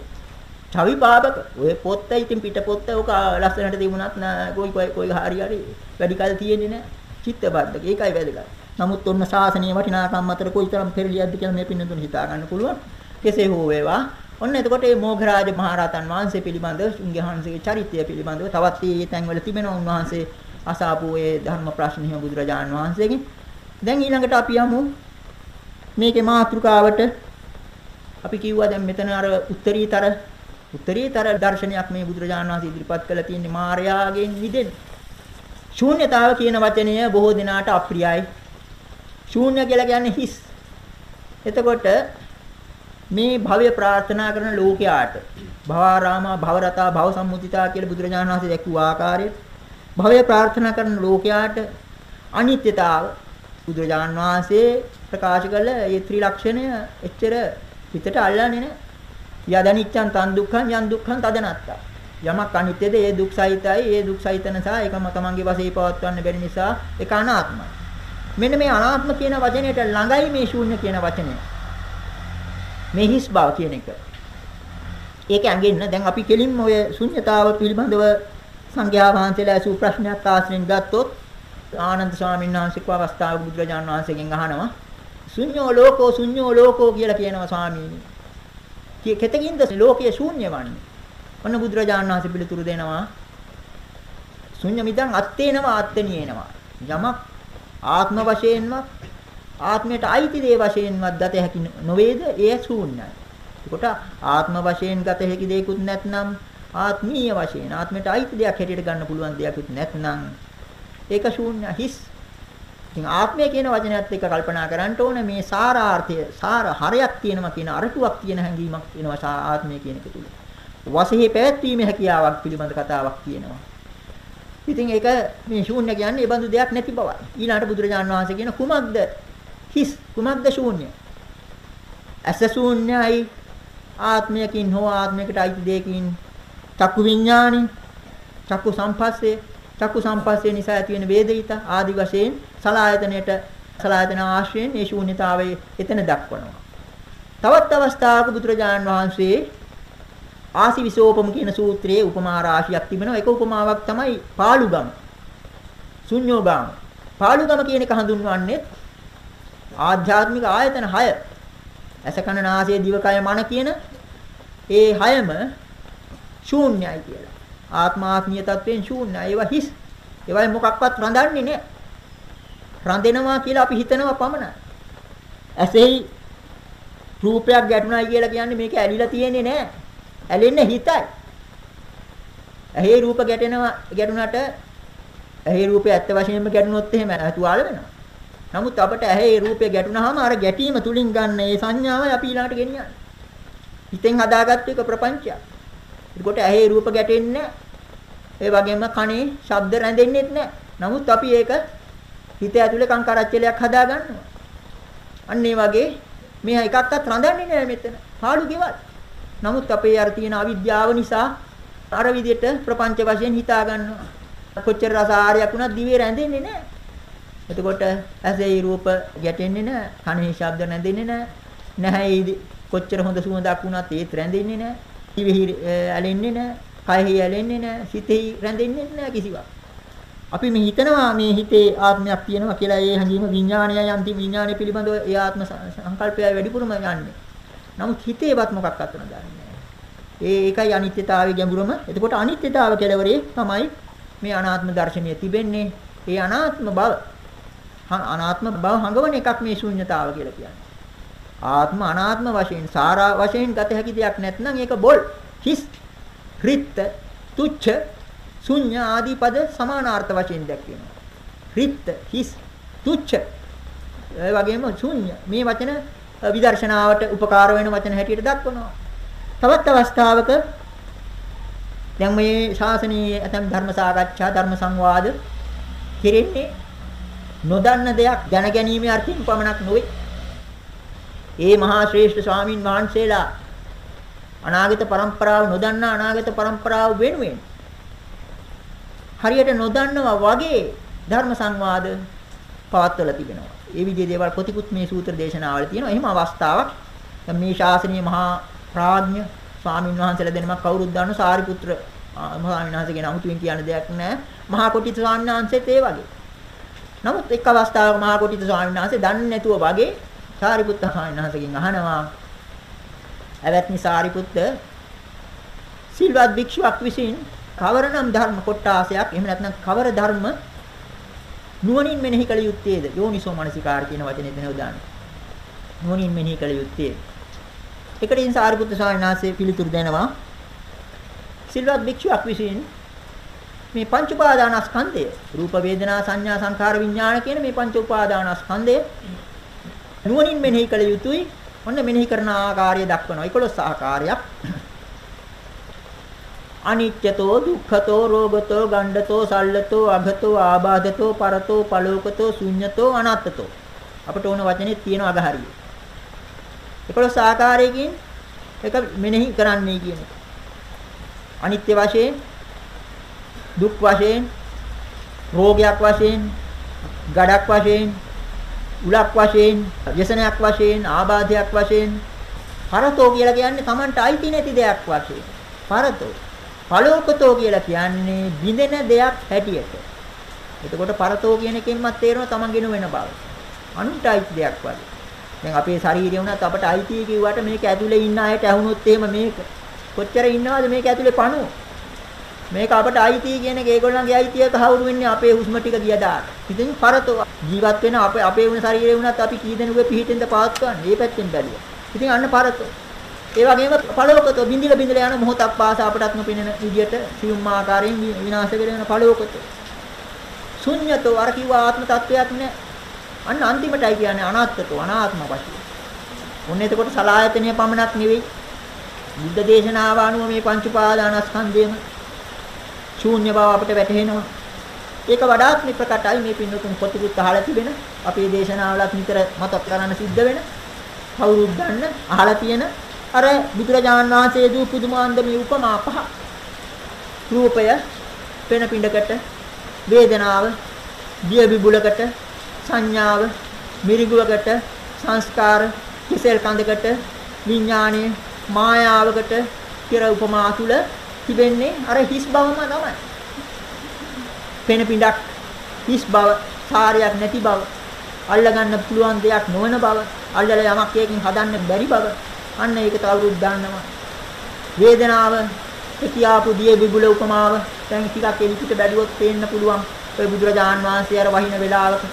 චවි පාපක ඔය පොත්ත ඉතින් පිට පොත්ත ඔක ලස්සනට තිබුණත් කොයි කොයි කොයි හරි හරි වැඩි කල් තියෙන්නේ නැහැ චිත්ත බද්දක ඒකයි වැදගත් නමුත් ඔන්න ශාසනීය වටිනාකම් අතර කොයිතරම් පෙරලියක්ද කියලා මේ පින්නතුන් හිතා ගන්න පුළුවන් කෙසේ හෝ වේවා ඔන්න එතකොට මේ මොඝරාජ මහරහතන් වහන්සේ පිළිබඳව උන්වහන්සේගේ චරිතය පිළිබඳව තවත් මේ තැන්වල තිබෙන උන්වහන්සේ අසාපු ඒ ධර්ම ප්‍රශ්න හිම බුදුරජාන් වහන්සේගෙන් දැන් ඊළඟට අපි යමු මේකේ මාතෘකාවට අපි කිව්වා දැන් මෙතන අර උත්තරීතර උත්තරීතර දර්ශනයක් මේ බුදුරජාණන් වහන්සේ ඉදිරිපත් කළා තියෙන්නේ මායාවෙන් මිදෙන්න. ශූන්‍යතාව කියන වචනය බොහෝ දෙනාට අප්‍රියයි. ශූන්‍ය කියලා කියන්නේ හිස්. එතකොට මේ භවය ප්‍රාර්ථනා කරන ලෝකයාට භවාරාමා භවරතා භව සම්මුතිතා කියලා බුදුරජාණන් වහන්සේ දැක්වූ ආකාරයට භවය ප්‍රාර්ථනා කරන ලෝකයාට අනිත්‍යතාව බුදුරජාණන් වහන්සේ ප්‍රකාශ කළ මේ ත්‍රිලක්ෂණය එච්චර හිතට අල්ලන්නේ නැහැ. යදනිච්ඡන් තන් දුක්ඛං යන් දුක්ඛං තදනත්තා. යමක් අනිත්‍යද ඒ දුක් සහිතයි ඒ දුක් සහිත නිසා ඒකම තමන්ගේ වශයෙන් පවත්වන්න බැරි නිසා ඒක අනාත්මයි. මෙන්න මේ අනාත්ම කියන වචනයට ළඟයි මේ ශූන්‍ය කියන වචනය. මේ හිස් බව කියන එක. ඒක ඇඟෙන්න දැන් අපි කෙලින්ම ඔය ශුන්්‍යතාව පිළිබඳව සංඝයා වහන්සේලා අසු ප්‍රශ්නයක් ආශ්‍රයෙන් ගත්තොත් ආනන්ද ස්වාමීන් වහන්සේ කව අවස්ථාවක බුදුරජාණන් වහන්සේගෙන් අහනවා ශුන්‍යෝ ලෝකෝ ශුන්‍යෝ ලෝකෝ කියලා කියනවා ස්වාමීනි. කෙතකින්ද ලෝකයේ ශූන්‍ය වන්නේ? ඔන්න බුදුරජාණන් වහන්සේ පිළිතුරු දෙනවා ශුන්‍ය මිදං අත්තේනව ආත්තනියේනවා. යමක් ආත්ම වශයෙන්ම ආත්මයට අයිති දේ වශයෙන්වත් දත හැකි නොවේද? ඒ ශූන්‍යයි. එතකොට ආත්ම වශයෙන් ගත හැකි දෙයක්වත් නැත්නම් ආත්මීය වශයෙන් ආත්මයට අයිති දෙයක් හැටියට ගන්න පුළුවන් දෙයක්වත් නැත්නම් ඒක ශූන්‍ය හිස්. ඉතින් ආත්මය කියන වචනයත් එක්ක කල්පනා කරන්න ඕනේ මේ සාරාර්ථය සාර හරයක් තියෙනවා කියන අරටුවක් තියෙන හැඟීමක් වෙනවා ආත්මය කියන එක තුල. වශයෙන් පැවැත්වීමේ හැකියාවක් පිළිබඳ කතාවක් කියනවා. ඉතින් ඒක මේ ශූන්‍ය කියන්නේ ඒ බඳු දෙයක් නැති බවයි. ඊළාට බුදුරජාණන් වහන්සේ කියන කුමක්ද හිස් කුමක්ද ශූන්‍ය? ඇස ශූන්‍යයි ආත්මයකින් හෝ ආත්මයකට අයිති දෙයකින් චක්කු විඥානෙ චක්කු සම්පස්සේ චක්කු සම්පස්සේ නිසා ඇති වෙන වේදිත ආදි වශයෙන් සලායතනයට සලායතන ආශ්‍රයෙන් මේ ශූන්‍යතාවය එතන දක්වනවා. තවත් අවස්ථාවක බුදුරජාණන් වහන්සේ ආසිවිසෝපම කියන සූත්‍රයේ උපමා රාශියක් තිබෙනවා. ඒක උපමාවක් තමයි පාළුගම. ශුන්‍යෝගම. පාළුගම කියන එක හඳුන්වන්නේ ආධ්‍යාත්මික ආයතන 6. ඇස කන නාසය දිවකය මන කියන ඒ 6ම ශූන්‍යයි කියලා. ආත්මාත්මීය තත්වයෙන් ශූන්‍යයි. ඒවා හිස්. ඒවා මොකක්වත් රඳන්නේ නැහැ. රඳෙනවා කියලා අපි හිතනවා පමණයි. ඇසෙහි රූපයක් ගැටුණයි කියලා කියන්නේ මේක ඇලිලා තියෙන්නේ නැහැ. ඇලෙන්නේ හිතයි. ඇහි රූප ගැටෙනවා ගැටුණාට ඇහි රූපය ඇත්ත වශයෙන්ම ගැටුණොත් එහෙම ඇතුවාල වෙනවා. නමුත් අපට ඇහි රූපය ගැටුණාම අර ගැටීම තුලින් ගන්න ඒ සංඥාවයි අපි ඊළඟට ගෙනියන්නේ. හිතෙන් හදාගත්ත එක ප්‍රපංචයක්. ඒකට ඇහි රූප ගැටෙන්නේ ඒ වගේම කනේ ශබ්ද රැඳෙන්නේත් නැහැ. නමුත් අපි ඒක හිත ඇතුලේ කංකරච්චලයක් හදා ගන්නවා. අන්න ඒ වගේ මේ එකක්වත් රඳන්නේ නැහැ මෙතන. පාළු ගෙවල්. නමුත් අපේ අර තියෙන අවිද්‍යාව නිසා අර විදිහට ප්‍රපංච වශයෙන් හිතා ගන්නවා. කොච්චර රසාරයක් වුණත් දිවේ රැඳෙන්නේ නැහැ. එතකොට ඇසේ රූප ගැටෙන්නේ නැහැ. කනේ ශබ්ද නැදෙන්නේ නැහැ. නැහැයි කොච්චර හොඳ සුවඳක් වුණත් ඒත් රැඳෙන්නේ නැහැ. දිවෙහි ඇලෙන්නේ නැහැ. කයෙහි ඇලෙන්නේ නැහැ. සිතෙහි රැඳෙන්නේ නැහැ කිසිවක්. අපි මේ හිතනවා මේ හිතේ ආත්මයක් තියෙනවා කියලා ඒ හැඟීම විඥානයයි අන්තිම විඥානය පිළිබඳව ඒ ආත්ම සංකල්පය වැඩිපුරම යන්නේ. නමුත් හිතේවත් මොකක්වත් නැහැ. ඒ ඒකයි අනිත්‍යතාවයේ ගැඹුරම. එතකොට අනිත්‍යතාව කෙලවරේ තමයි මේ අනාත්ම දර්ශනය තිබෙන්නේ. ඒ අනාත්ම බව අනාත්ම බව හඟවන එකක් මේ ශූන්‍යතාව කියලා කියන්නේ. ආත්ම අනාත්ම වශයෙන් සාරා වශයෙන් ගත හැකි දෙයක් නැත්නම් ඒක බොල් හිස් රිත් තුච්ඡ ශුන්‍ය ආදී පද සමානාර්ථ වශයෙන් දැක්වෙනවා. රිත් හිස් තුච්ඡ ඒ වගේම ශුන්‍ය මේ වචන විදර්ශනාවට උපකාර වෙන වචන හැටියට දක්වනවා. තවත් අවස්ථාවක දැන් මේ ශාසනීය ඇතම් ධර්ම සාකච්ඡා ධර්ම සංවාද කෙරෙන්නේ නොදන්න දෙයක් දැන ගැනීමේ අර්ථයෙන් පමණක් නොවේ. ඒ මහා ශ්‍රේෂ්ඨ ස්වාමින් වහන්සේලා අනාගත પરම්පරාව නොදන්නා අනාගත પરම්පරාව වෙනුවෙන් හරියට නොදන්නවා වගේ ධර්ම සංවාද පවත්වලා තිබෙනවා. ඒ විදිහේ දේවල් පොතිකුත් මේ සූත්‍ර දේශනාවල තියෙනවා. එහෙම අවස්ථාවක් මේ ශාසනීය මහා ප්‍රාඥ ස්වාමින් වහන්සේලා දෙනමක් කවුරුත් දන්නු සාරිපුත්‍ර ස්වාමීන් වහන්සේ ගැන අමුතුවෙන් කියන්න දෙයක් නැහැ. මහා කොටිත ස්වාමීන් වහන්සේත් ඒ වගේ. නමුත් එක් අවස්ථාවක මහා කොටිත ස්වාමීන් වහන්සේ දන්නේ නැතුව වගේ සාරිපුත්‍ර ස්වාමීන් වහන්සේගෙන් අහනවා. "ඇවැත්නි සාරිපුත්ත සිල්වත් භික්ෂුවක් විසින් කවරනම් ධර්ම කොටාසයක් එහෙම නැත්නම් කවර ධර්ම නුවණින් මෙනෙහි කළ යුත්තේද? යෝනිසෝ මනසිකාර කියන වචනේ එතන උදාන්නේ. නුවණින් මෙනෙහි කළ යුත්තේ. එකටින් සාරිපුත්‍ර ස්වාමීන් වහන්සේ පිළිතුරු දෙනවා. සිල්වත් භික්ෂුවක් විසින් මේ පංච උපාදානස්කන්ධය රූප වේදනා සංඥා සංකාර විඥාන කියන මේ පංච උපාදානස්කන්ධය නුවණින් මෙනෙහි කළ යුතුයි. ඔන්න මෙනෙහි කරන ආකාරය දක්වනවා. 11 ආකාරයක්. අනිත්‍යතෝ දුක්ඛතෝ රෝගතෝ ගණ්ඩතෝ සල්ලතෝ අඝතෝ ආබාධතෝ පරතෝ පලෝකතෝ ශුඤ්ඤතෝ අනත්තතෝ අපට ඕන වචනේ තියෙන අගහරිය 11 ආකාරයකින් එක මෙනෙහි කරන්නයි කියන එක අනිත්‍ය වශයෙන් දුක් වශයෙන් රෝගයක් වශයෙන් ගඩක් වශයෙන් උලක් වශයෙන් ව්‍යසනයක් වශයෙන් ආබාධයක් වශයෙන් පරතෝ කියලා කියන්නේ Tamanට අයිති නැති දෙයක් වශයෙන් පරතෝ පලෝකතෝ කියලා කියන්නේ බිඳෙන දෙයක් හැටියට. එතකොට පරතෝ කියන එකෙන්වත් තේරෙනවා තමන්ගෙන වෙන බව. අනුන්ට අයිති දෙයක් වගේ. දැන් අපේ ශරීරය වුණත් අපට අයිති කිව්වට මේක ඇතුලේ ඉන්න අයට ඇහුනොත් එහෙම මේක කොච්චර ඉන්නවද මේක ඇතුලේ පණුව. මේක අපට අයිති කියන එක ඒගොල්ලන්ගේ අයිතිය කහවුරු වෙන්නේ අපේ හුස්ම ටික ගියදාට. ඉතින් පරතෝ ජීවත් වෙන අපේ අපේ වුණ ශරීරය වුණත් අපි කී දෙනෙකුගේ පිහිටෙන්ද පවත්වන්නේ? මේ පැත්තෙන් බැලුවා. ඉතින් අන්න පරතෝ ඒ වගේම පළවකතෝ බින්දිල බින්දිල යන මොහොතක් පාසා අපටත් නොපෙනෙන විදියට සියුම් ආකාරයෙන් විනාශ වෙන පළවකතෝ. ශුන්‍යතෝ අර කිව්ව ආත්ම තත්වයක් නෑ. අන්න අන්තිමටයි කියන්නේ අනාත්මතෝ අනාත්ම වශයෙන්. ඔන්න එතකොට සලායතනය පමණක් නෙවෙයි. බුද්ධ දේශනාව අනුව මේ පංච උපාදානස්කන්ධයම ශූන්‍ය බව අපිට වැටහෙනවා. ඒක වඩාත් ප්‍රකටයි මේ පින්නතුන් පොතකුත් අහලා තිබෙන. අපේ දේශනාවලත් නිතර මතක් කරන්න සිද්ධ වෙන. කවුරුත් දන්න අහලා තියෙන. අර බුදුරජාන් වහන්සේ දූ පුදුමාන්දමේ උපමා පහ. රූපය පෙන පිඬකට වේදනාව දිය බිබුලකට සංඥාව මිරිගුවකට සංස්කාර කිසෙල් කඳකට විඥාණය මායාවකට කියලා උපමා තුල තිබෙන්නේ අර හිස් බවම තමයි. පෙන පිඬක් හිස් බව, සාරයක් නැති බව, අල්ලගන්න පුළුවන් දෙයක් නොවන බව, අල්ලලා යමක් එකකින් හදන්න බැරි බව අන්න ඒක තවරුත් දාන්නවා. වේදනාව කියාපු දිය විබුල උපමාව දැන් ටිකක් එලිපිට බැලුවොත් පේන්න පුළුවන්. ඔය බුදුරජාන් වහන්සේ අර වහින වෙලාවක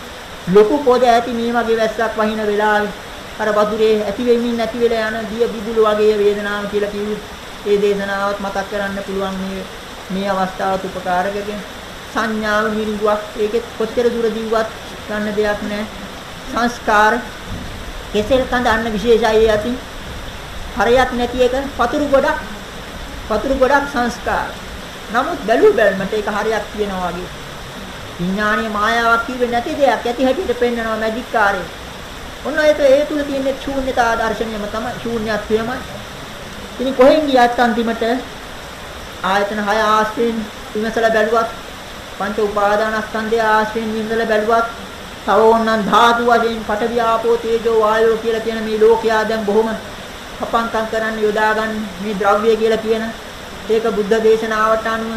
ලොකු පොද ඇති මේ වගේ වැස්සක් වහින වෙලාවේ අර වතුරේ ඇති වෙමින් නැති වෙලා යන දිය විබුල වගේ වේදනාව කියලා කිව්වේ. ඒ දේශනාවත් මතක් කරන්න පුළුවන් මේ මේ අවස්ථාවට උපකාරකගෙන සංඥාව මිරිඟුවක් ඒකෙත් කොච්චර දුර දිව්වත් ගන්න දෙයක් නැහැ. සංස්කාර කෙසෙල් කඳ අන්න විශේෂයි යති හරයක් නැති එක පතුරු ගොඩක් පතුරු ගොඩක් සංස්කාර. නමුත් බැලු බැලමට ඒක හරයක් කියනවා වගේ. විඥානීය මායාවක් කිව්වේ නැති දෙයක් ඇති හැටියට පෙන්වනවා මැජික් කාර්යය. ඔන්න ඒක ඒ තුල තියෙන ශූන්‍යතා දර්ශනයම තමයි ශූන්‍යත්වයමයි. ඉතින් කොහෙන් ගියත් අන්තිමට ආයතන 6 ආශ්‍රයෙන් විමසලා බැලුවත් පංච උපාදානස්කන්ධය ආශ්‍රයෙන් විමසලා බැලුවත් තව ඕනනම් ධාතු වශයෙන් පඨවි ආපෝ තේජෝ වායෝ කියලා කියන මේ ලෝකයා දැන් බොහොම හපංකම් කරන්න යොදාගන්න මේ ද්‍රව්‍ය කියලා කියන ඒක බුද්ධ දේශනාවට අනුව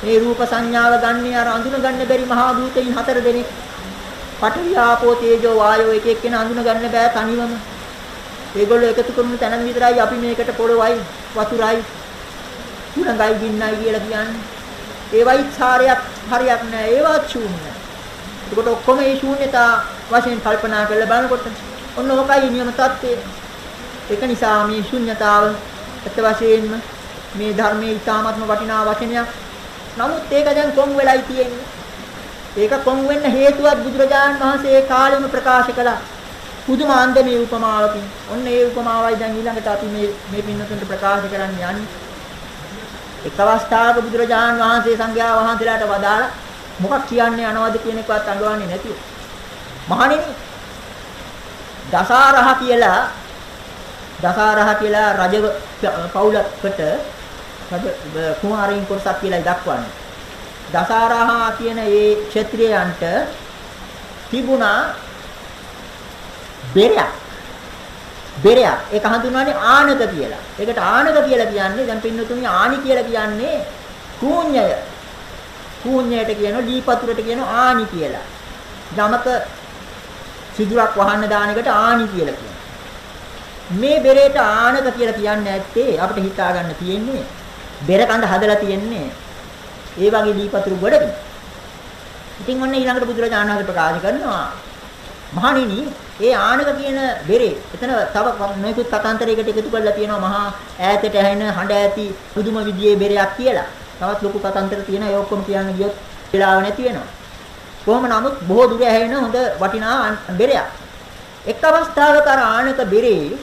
මේ රූප සංඥාව ගන්නේ අර අඳුන ගන්න බැරි මහා භූතයින් හතර දෙනෙක්. පඨවි ආපෝ තේජෝ වායෝ එක එක්කෙන අඳුන ගන්න බෑ තනිවම. ඒගොල්ලෝ එකතු කරන තැන විතරයි අපි මේකට පොළොවයි වතුරයි සුළඟයි ගින්නයි කියලා කියන්නේ. ඒවයි සාරයක් හරියක් නෑ ඒවත් ශූන්‍යයි ඒකට ඔක්කොම මේ ශූන්‍යතා වශයෙන් කල්පනා කරලා බලනකොට ඔන්න ඕකයි නියම தත්ත්වය ඒක නිසා මේ ශුන්්‍යතාව ඇත්ත වශයෙන්ම මේ ධර්මයේ ඊ타ත්ම වටිනා වචනයක්. නමුත් ඒක දැන් කොන් වෙලයි තියෙන්නේ. ඒක කොන් වෙන්න හේතුවත් බුදුරජාණන් වහන්සේ ඒ කාලෙම ප්‍රකාශ කළා. පුදුම අන්දමේ උපමාවකින්. ඔන්න ඒ උපමාවයි දැන් ඊළඟට අපි මේ මේ පින්නතුන්ට ප්‍රකාශ කරන්න යන්නේ. එක් අවස්ථාවක බුදුරජාණන් වහන්සේ සංඝයා වහන්සේලාට වදාලා මොකක් කියන්නේ අනවද කියන එකවත් අඟවන්නේ නැතිව. මහණෙනි දසාරහ කියලා දසාරහ කියලා රජ පවුලකට රජ කුමාරයින් කොටසක් කියලා දක්වන්නේ. දසාරහ කියන ඒ ක්ෂත්‍රියයන්ට තිබුණා බෙරයක්. බෙරයක්. ඒක හඳුන්වන්නේ ආනක කියලා. ඒකට ආනක කියලා කියන්නේ දැන් පින්නතුනි ආනි කියලා කියන්නේ කූඤ්ඤය. කූඤ්ඤයට කියනවා දීපතුරට කියනවා ආනි කියලා. යමක සිදුරක් වහන්න දාන එකට ආනි කියලා කියනවා. මේ බෙරේට ආනක කියලා කියන්නේ නැත්තේ අපිට හිතා ගන්න තියෙන්නේ බෙර කඳ හදලා තියෙන්නේ ඒ වගේ දීපතුරු ගොඩකින්. ඉතින් ඔන්න ඊළඟට බුදුරජාණන් වහන්සේ ප්‍රකාශ කරනවා මහණෙනි ඒ ආනක කියන බෙරේ එතන තව නොයෙකුත් කතාන්තරයකට එකතු කරලා තියෙනවා මහා ඈතට ඇහෙන හඬ ඇති පුදුම විදියේ බෙරයක් කියලා. තවත් ලොකු කතාන්තර තියෙනවා ඒ ඔක්කොම කියන්න ගියොත් වෙලාව නැති වෙනවා. කොහොම නමුත් බොහෝ දුර ඇහෙන හොඳ වටිනා බෙරයක්. එක් අවස්ථාවක අර ආනක බෙරේ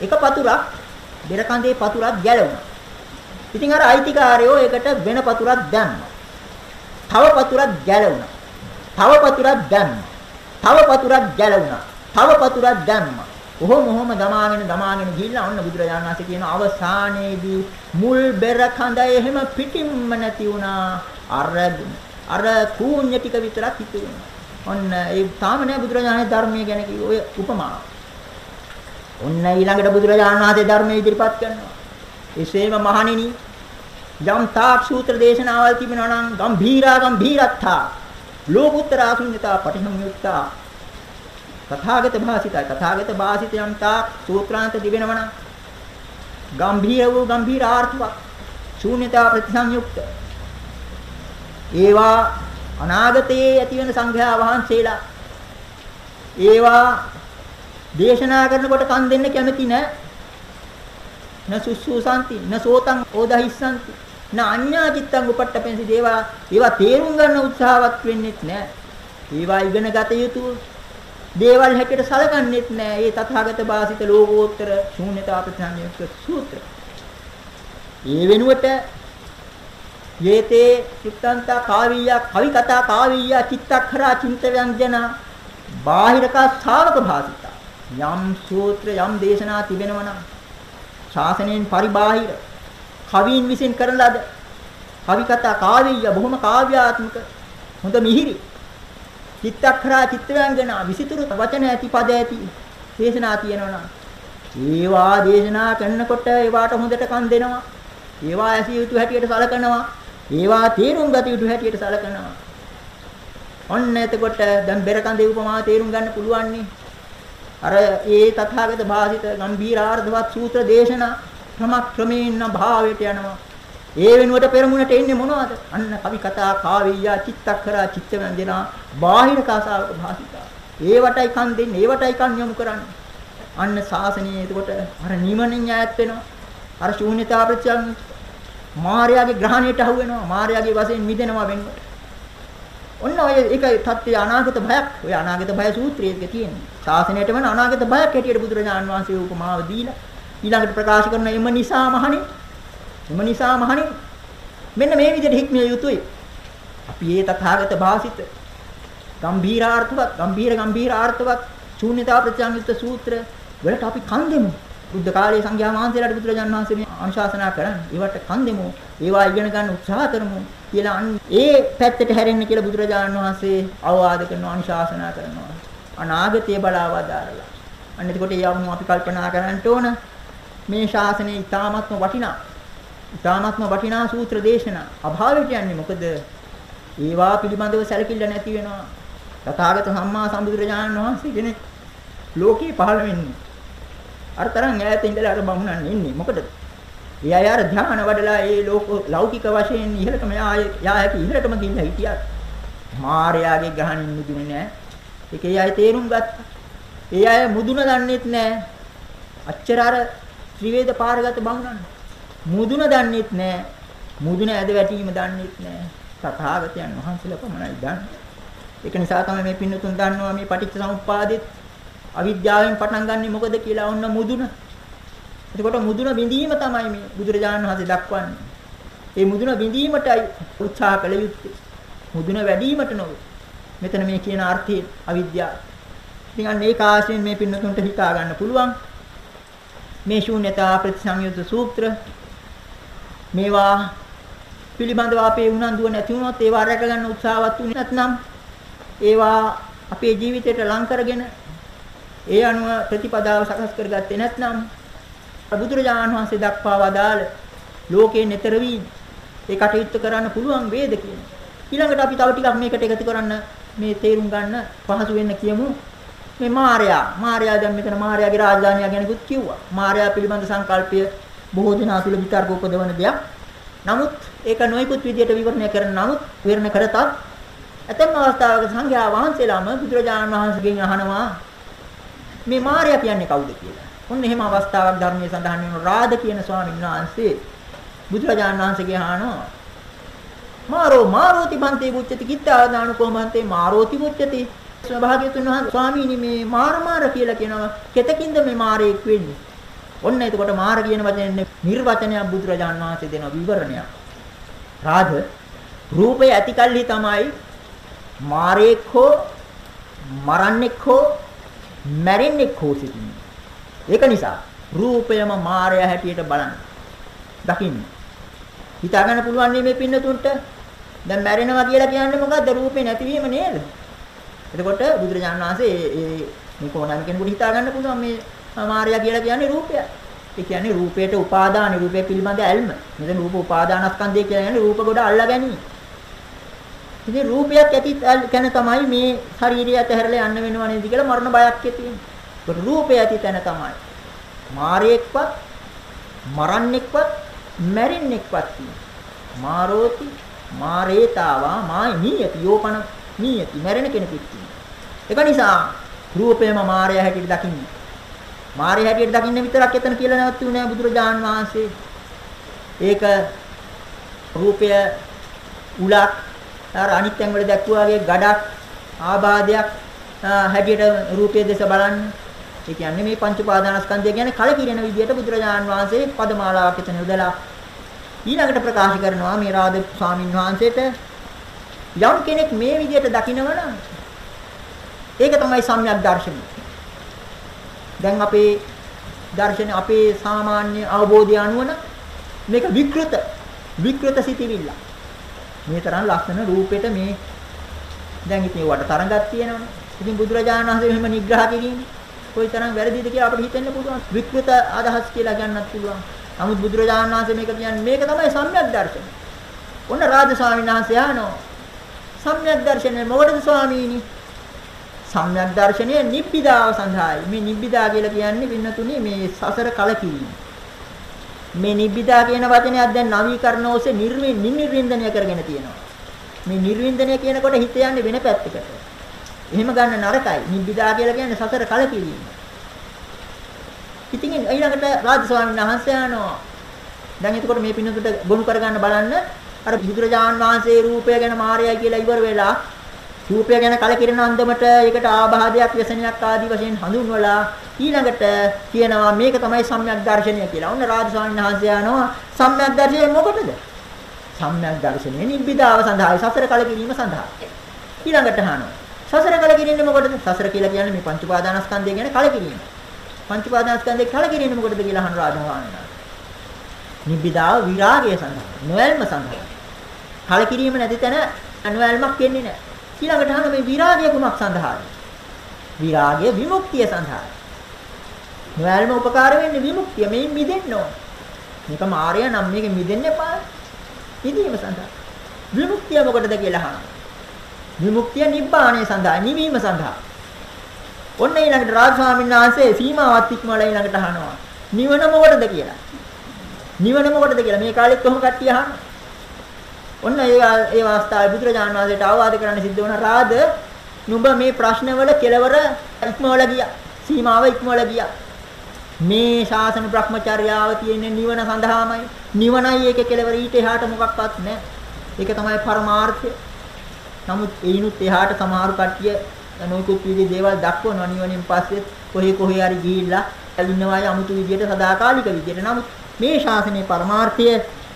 එක පතුරක් බෙර කඳේ පතුරක් ගැලවුණා. ඉතින් අර අයිතිකාරයෝ ඒකට වෙන පතුරක් දැම්මා. තව පතුරක් ගැලවුණා. තව පතුරක් දැම්මා. තව පතුරක් ගැලවුණා. තව පතුරක් දැම්මා. කොහොම කොහොම දමාගෙන දමාගෙන ගිහිල්ලා ඔන්න බුදුරජාණන් වහන්සේ කියන අවසානයේදී මුල් බෙර කඳ එහෙම පිටින්ම නැති වුණා. අර අර කූඤ්ඤ ටික විතරක් හිතුණා. ඔන්න ඒ තාම නෑ බුදුරජාණන් ධර්මයේ ගැන ඔය උපමාව. ඔන්න ඊළඟට බුදුරජාණන් වහන්සේ ධර්මයේ ඉදිරිපත් කරනවා. එසේම මහණෙනි යම් තාක් සූත්‍ර දේශනාවල් තිබෙනවා නම් ගම්භීරා ගම්භීරත්තා ලෝකුත්තර ආසුඤ්ඤතා පටිසංයුක්තා. තථාගත භාසිතයි. තථාගත භාසිතයම් තා සූත්‍රාන්ත දිවෙනවනම් ගම්භීර වූ ගම්භීර ආර්ථයක් ශූන්‍යතා ප්‍රතිසංයුක්ත. ඒවා අනාගතයේ ඇති වෙන සංඝයා වහන්සේලා. ඒවා දේශනා කරනකොට කන් දෙන්න කැමති නෑ. න සුසුසanti න සෝතං ඕදහිස්සanti න අඤ්ඤා චිත්තං උපට්ඨපෙන්සි දේවා. ඒවා තේරුම් ගන්න උත්සාහවත් වෙන්නෙත් නෑ. ඒවා ඉගෙන ගත යුතු දේවල් හැටියට සලකන්නේත් නෑ. ඒ තථාගත භාසිත ලෝකෝත්තර ශූන්‍යතා ප්‍රතිසංයුක්ත සූත්‍ර. ඒ වෙනුවට යේතේ චිත්තන්ත කාවීය කවි කතා කාවීය චිත්තක්ඛරා චින්ත ව්‍යංජන බාහිරකා ශාවක භාසිත. යම් සූත්‍ර යම් දේශනා තිබෙනවනම් ශාසනයෙන් පරිබාහිර කවීන් විසින් කරන ලද කවි කතා කාව්‍ය බොහොම කාව්‍යාත්මක. හොඳ මිහිරි. චිත්තක්ඛරා චිත්තවංගන විසිතුරු වචන ඇති පද ඇති දේශනා තියෙනවා. ඒවා දේශනා කරනකොට ඒවාට හොඳට කන් දෙනවා. ඒවා ඇසිය යුතු හැටියට සලකනවා. ඒවා තේරුම් ගත යුතු හැටියට සලකනවා. ඔන්න එතකොට දැන් බෙර කඳේ උපමාව තේරුම් ගන්න පුළුවන් අර ඒ තථාගත භාසිත ගම්භීරාර්ධවත් සූත්‍ර දේශනා ක්‍රමක්‍රමයෙන් භාවයට යනවා. ඒ වෙනුවට පෙරමුණට එන්නේ මොනවද? අන්න කවි කතා, කාව්‍ය, චිත්තක්කරා, චිත්තවන්දනා, බාහිර කාසාවක භාසිතා. ඒවටයි කන් දෙන්නේ, ඒවටයි කන් යොමු කරන්නේ. අන්න ශාසනයේ එතකොට අර නිවනින් ඈත් වෙනවා. අර ශූන්‍යතා ප්‍රත්‍යං මායාවේ ග්‍රහණයට අහු වෙනවා. මායාවේ වශයෙන් මිදෙනවා වෙන්නේ. ඔන්න ඔය ඒක තත්ත්වය අනාගත බයක්. ඔය අනාගත බය සූත්‍රයේ තියෙන්නේ. ශාසනයටම අනාගත බයක් හැටියට බුදුරජාණන් වහන්සේ උපමාව දීලා ඊළඟට ප්‍රකාශ කරන එම නිසා මහණේ එම නිසා මහණේ මෙන්න මේ විදිහට හික්මිය යුතුයි. අපි ඒ තථාගත භාසිත ගම්භීරාර්ථවත් ගම්භීර ගම්භීරාර්ථවත් ශූන්‍යතා ප්‍රත්‍යංගිත සූත්‍ර වලට අපි කන් දෙමු. බුද්ධ කාලයේ සංඝයා වහන්සේලාට බුදුරජාණන් වහන්සේ මේ අනුශාසනා කරන්නේ. ඒවට කන් දෙමු. ඒවා ඉගෙන ගන්න උත්සාහ කරමු කියලා ඒ පැත්තට හැරෙන්න කියලා බුදුරජාණන් වහන්සේ අවවාද කරනවා අනුශාසනා කරනවා. අනාගතය බලාවදාරලා අන්න එතකොට ඒ යවුණු අපි කල්පනා කරන්න ඕන මේ ශාසනය ඊ타ත්ම වටිනා. ඊ타ත්ම වටිනා සූත්‍ර දේශනා. අභාවයට යන්නේ මොකද? ඒවා පිළිබඳව සැලකිල්ල නැති වෙනවා. තථාගත සම්මා සම්බුදුරජාණන් වහන්සේ කෙනෙක් ලෝකේ පහළ වෙන්නේ. අර තරම් ඈත ඉඳලා අර බමුණන් ඉන්නේ. මොකද? ඒ අය අර ධ්‍යාන වඩලා ඒ ලෝක ලෞකික වශයෙන් ඉහළටම යා හැකි ඉහළටම ගිහිල්ලා හිටියත් මාර්යාගේ ග්‍රහණින් මුදුනේ නැහැ ඒකේ අය තේරුම් ගත්තා. ඒ අය මුදුන දන්නෙත් නැහැ අච්චර අර ත්‍රිවේද පාරගත බමුණන් මුදුන දන්නෙත් නෑ. මුදුන ඇද වැටීම දන්නෙත් නෑ. තථාගතයන් වහන්සේලා පමණයි දන්නේ. ඒක නිසා තමයි මේ පින්නතුන් දන්නවා මේ පටිච්ච සමුප්පාදෙත් අවිද්‍යාවෙන් පටන් ගන්නෙ මොකද කියලා ඔන්න මුදුන. එතකොට මුදුන බිඳීම තමයි මේ බුදුරජාණන් වහන්සේ දක්වන්නේ. ඒ මුදුන බිඳීමටයි උත්සාහ කළ යුත්තේ. මුදුන වැඩිවීමට නොවේ. මෙතන මේ කියන අර්ථය අවිද්‍යාව. ඉතින් අන්න ඒක ආශ්‍රයෙන් මේ පින්නතුන්ට හිතා ගන්න පුළුවන්. මේ ශූන්‍යතා ප්‍රතිසංයුත් සූත්‍ර මේවා පිළිබඳව අපේ උනන්දුව නැති වුණොත් ඒවා රැක ගන්න උත්සාහවත් වුනේ නැත්නම් ඒවා අපේ ජීවිතයට ලං කරගෙන ඒ අනුව ප්‍රතිපදාව සකස් කරගත්තේ නැත්නම් බුදුරජාණන් වහන්සේ දක්වා වදාළ ලෝකේ නතර වී ඒ කටයුත්ත කරන්න පුළුවන් වේද කියන. ඊළඟට අපි තව ටිකක් මේකට එකතු කරන්න මේ තේරුම් ගන්න පහසු වෙන්න කියමු. මේ මාර්යා මාර්යා දැන් මෙතන මාර්යාගේ රාජධානිය ගැනකුත් කිව්වා. මාර්යා පිළිබඳ සංකල්පය බොහෝ දෙනා තුළ විතර්ක උපදවන දෙයක්. නමුත් ඒක නොයෙකුත් විදියට විවරණය කරන නමුත් විවරණ කරතත් ඇතැම් අවස්ථාවක සංඝයා වහන්සේලාම බුදුරජාණන් වහන්සේගෙන් අහනවා මේ මාර්යා කියන්නේ කවුද කියලා. ඔන්න එහෙම අවස්ථාවක් ධර්මයේ සඳහන් වෙන රාද කියන ස්වාමීන් වහන්සේ බුදුරජාණන් වහන්සේගේ අහනවා මාරෝ මාරෝති බන්තේ බුච්චති කිත්තාදානුකෝ බන්තේ මාරෝති බුච්චති ස්වභාග්‍යතුන් වහන්සේ ස්වාමීනි මේ මාර මාර කියලා කියනවා. කෙතකින්ද මේ මාරෙක් වෙන්නේ ඔන්න එතකොට මාර කියන වචනේ නිර්වචනයක් බුදුරජාණන් වහන්සේ දෙන විවරණයක්. රාජ රූපය ඇතිකල්හි තමයි මාරෙක් හෝ මරන්නෙක් හෝ මැරෙන්නෙක් හෝ සිටින්නේ. ඒක නිසා රූපයම මායя හැටියට බලන්න. දකින්න. හිතා ගන්න පුළුවන් මේ පින්නතුන්ට? දැන් මැරෙනවා කියලා කියන්නේ මොකද්ද රූපේ නැතිවීම නේද? එතකොට බුදුරජාණන් වහන්සේ ඒ මේ කොහොමද කෙනෙකුට හිතා ගන්න පුළුවන් මේ මාර්යා කියලා කියන්නේ රූපය. ඒ කියන්නේ රූපයට උපාදාන රූපය පිළිබඳ ඇල්ම. මෙතන රූප උපාදානස්කන්ධය කියන්නේ රූප කොට අල්ලා ගැනීම. ඉතින් රූපයක් ඇති තැන තමයි මේ ශරීරය ඇතහැරලා යන්න වෙනව නේද කියලා මරණ බයක් ඇති වෙන්නේ. රූපය ඇති තැන තමයි. මාරයෙක්වත් මරන්නෙක්වත් මැරෙන්නෙක්වත් මාරෝති මාරේතාවා මායි නියති යෝපන නියති මැරෙන කෙනෙකුත් ඒක නිසා රූපයම මායя හැටියට දකින්නේ. මායя හැටියට දකින්න විතරක් එතන කියලා නැවතුනේ නෑ බුදුරජාන් වහන්සේ. ඒක රූපය උලක් අර අනිත් තැන් වල දැක්වුවා වගේ ගඩක් ආබාධයක් හැටියට රූපයේ දෙස බලන්න. ඒ කියන්නේ මේ පංච උපාදානස්කන්ධය කියන්නේ කලකිරෙන විදියට බුදුරජාන් වහන්සේ පදමාලාවක් එතන යොදලා ඊළඟට ප්‍රකාශ කරනවා මේ රාද ස්වාමින් වහන්සේට යම් කෙනෙක් මේ විදියට දකිනවනම් ඒක තමයි සම්‍යක් දර්ශනය. දැන් අපේ දර්ශන අපේ සාමාන්‍ය අවබෝධය අනුව මේක විකෘත විකෘත සිතිවිල්ල. මේ තරම් ලස්සන රූපෙට මේ දැන් ඉතින් වට තරඟක් තියෙනවනේ. ඉතින් බුදුරජාණන් වහන්සේ මෙහෙම නිග්‍රහ කිරීමේ කොයි තරම් වැරදිද කියලා අපිට හිතෙන්න පුළුවන්. විකෘත අදහස් කියලා ගන්නත් පුළුවන්. නමුත් බුදුරජාණන් වහන්සේ මේක කියන්නේ මේක තමයි සම්‍යක් දර්ශනය. ඔන්න රාජ ස්වාමීන් වහන්සේ අහනවා. සම්‍යක් දර්ශනය මොකටද ස්වාමීනි? සම්‍යක් දර්ශනය නිබ්බිදාව සඳහායි. මේ නිබ්බිදා කියලා කියන්නේ පින්නතුනේ මේ සසර කලකිරීම. මේ නිබ්බිදා කියන වචනයක් දැන් නවීකරණ ඔස්සේ නිර්වින්දනය කරගෙන තියෙනවා. මේ නිර්වින්දනය කියනකොට හිත යන්නේ වෙන පැත්තකට. එහෙම ගන්න නරකයි. නිබ්බිදා කියලා කියන්නේ සසර කලකිරීම. ඉතින් ඊළඟට රාජ ස්වාමීන් වහන්සේ ආනෝ දැන් එතකොට මේ පින්නතුට ගොනු කරගන්න බලන්න අර බුදුරජාන් වහන්සේ රූපය ගැන මායя කියලා ඉවර වෙලා රූපය ගැන කලකිරෙන අන්දමට ඒකට ආබාධයක් ව්‍යසනයක් ආදී වශයෙන් හඳුන්වලා ඊළඟට කියනවා මේක තමයි සම්‍යක් දර්ශනය කියලා. ඔන්න රාජ ස්වාමීන් වහන්සේ යනවා සම්‍යක් දර්ශනය මොකටද? සම්‍යක් දර්ශනය නිබ්බිදාව සඳහායි සසර කලකිරීම සඳහා. ඊළඟට අහනවා. සසර කලකිරීම මොකටද? සසර කියලා කියන්නේ මේ පංච උපාදානස්කන්ධය ගැන කලකිරීම. පංච උපාදානස්කන්ධේ කලකිරීම මොකටද කියලා අහන රාජ ස්වාමීන් වහන්සේ. නිබ්බිදාව විරාගය සඳහා, නොයල්ම සඳහා. කලකිරීම නැති තැන අනුවැල්මක් වෙන්නේ නැහැ. ඊළඟට අහන මේ විරාගය කුමක් සඳහාද? විරාගය විමුක්තිය සඳහායි. නොයල්ම උපකාර වෙන්නේ විමුක්තිය. මේන් මිදෙන්න ඕන. මේක මායя නම් මේක මිදෙන්න එපා. මිදීම සඳහා. විමුක්තිය මොකටද කියලා අහනවා. විමුක්තිය නිබ්බාණය සඳහා, නිවීම සඳහා. ඔන්න ඊළඟට රාජ ස්වාමීන් වහන්සේ සීමාවත් ඉක්මවලා ඊළඟට අහනවා. නිවන මොකටද කියලා. නිවන මොකටද කියලා මේ කාලෙත් කොහොම කට්ටිය අහනවා. ඔන්න ඒ ඒ අවස්ථාවේ බුදුරජාණන් වහන්සේට අවවාද කරන්න සිද්ධ වුණා රාද නුඹ මේ ප්‍රශ්නවල කෙලවර ඉක්මවලා ගියා. සීමාව ඉක්මවලා ගියා. මේ ශාසන භ්‍රමචර්යාව තියෙන්නේ නිවන සඳහාමයි. නිවනයි ඒකේ කෙලවර ඊට එහාට මොකක්වත් නැහැ. ඒක තමයි පරමාර්ථය. නමුත් ඒිනුත් එහාට සමහරු කට්ටිය නොයෙකුත් විදිහේ දේවල් දක්වනවා නිවනින් පස්සේ කොහේ කොහේ හරි ගිහිල්ලා ඉන්නවා යමුතු විදිහට සදාකාලික විදිහට. නමුත් මේ ශාසනයේ පරමාර්ථය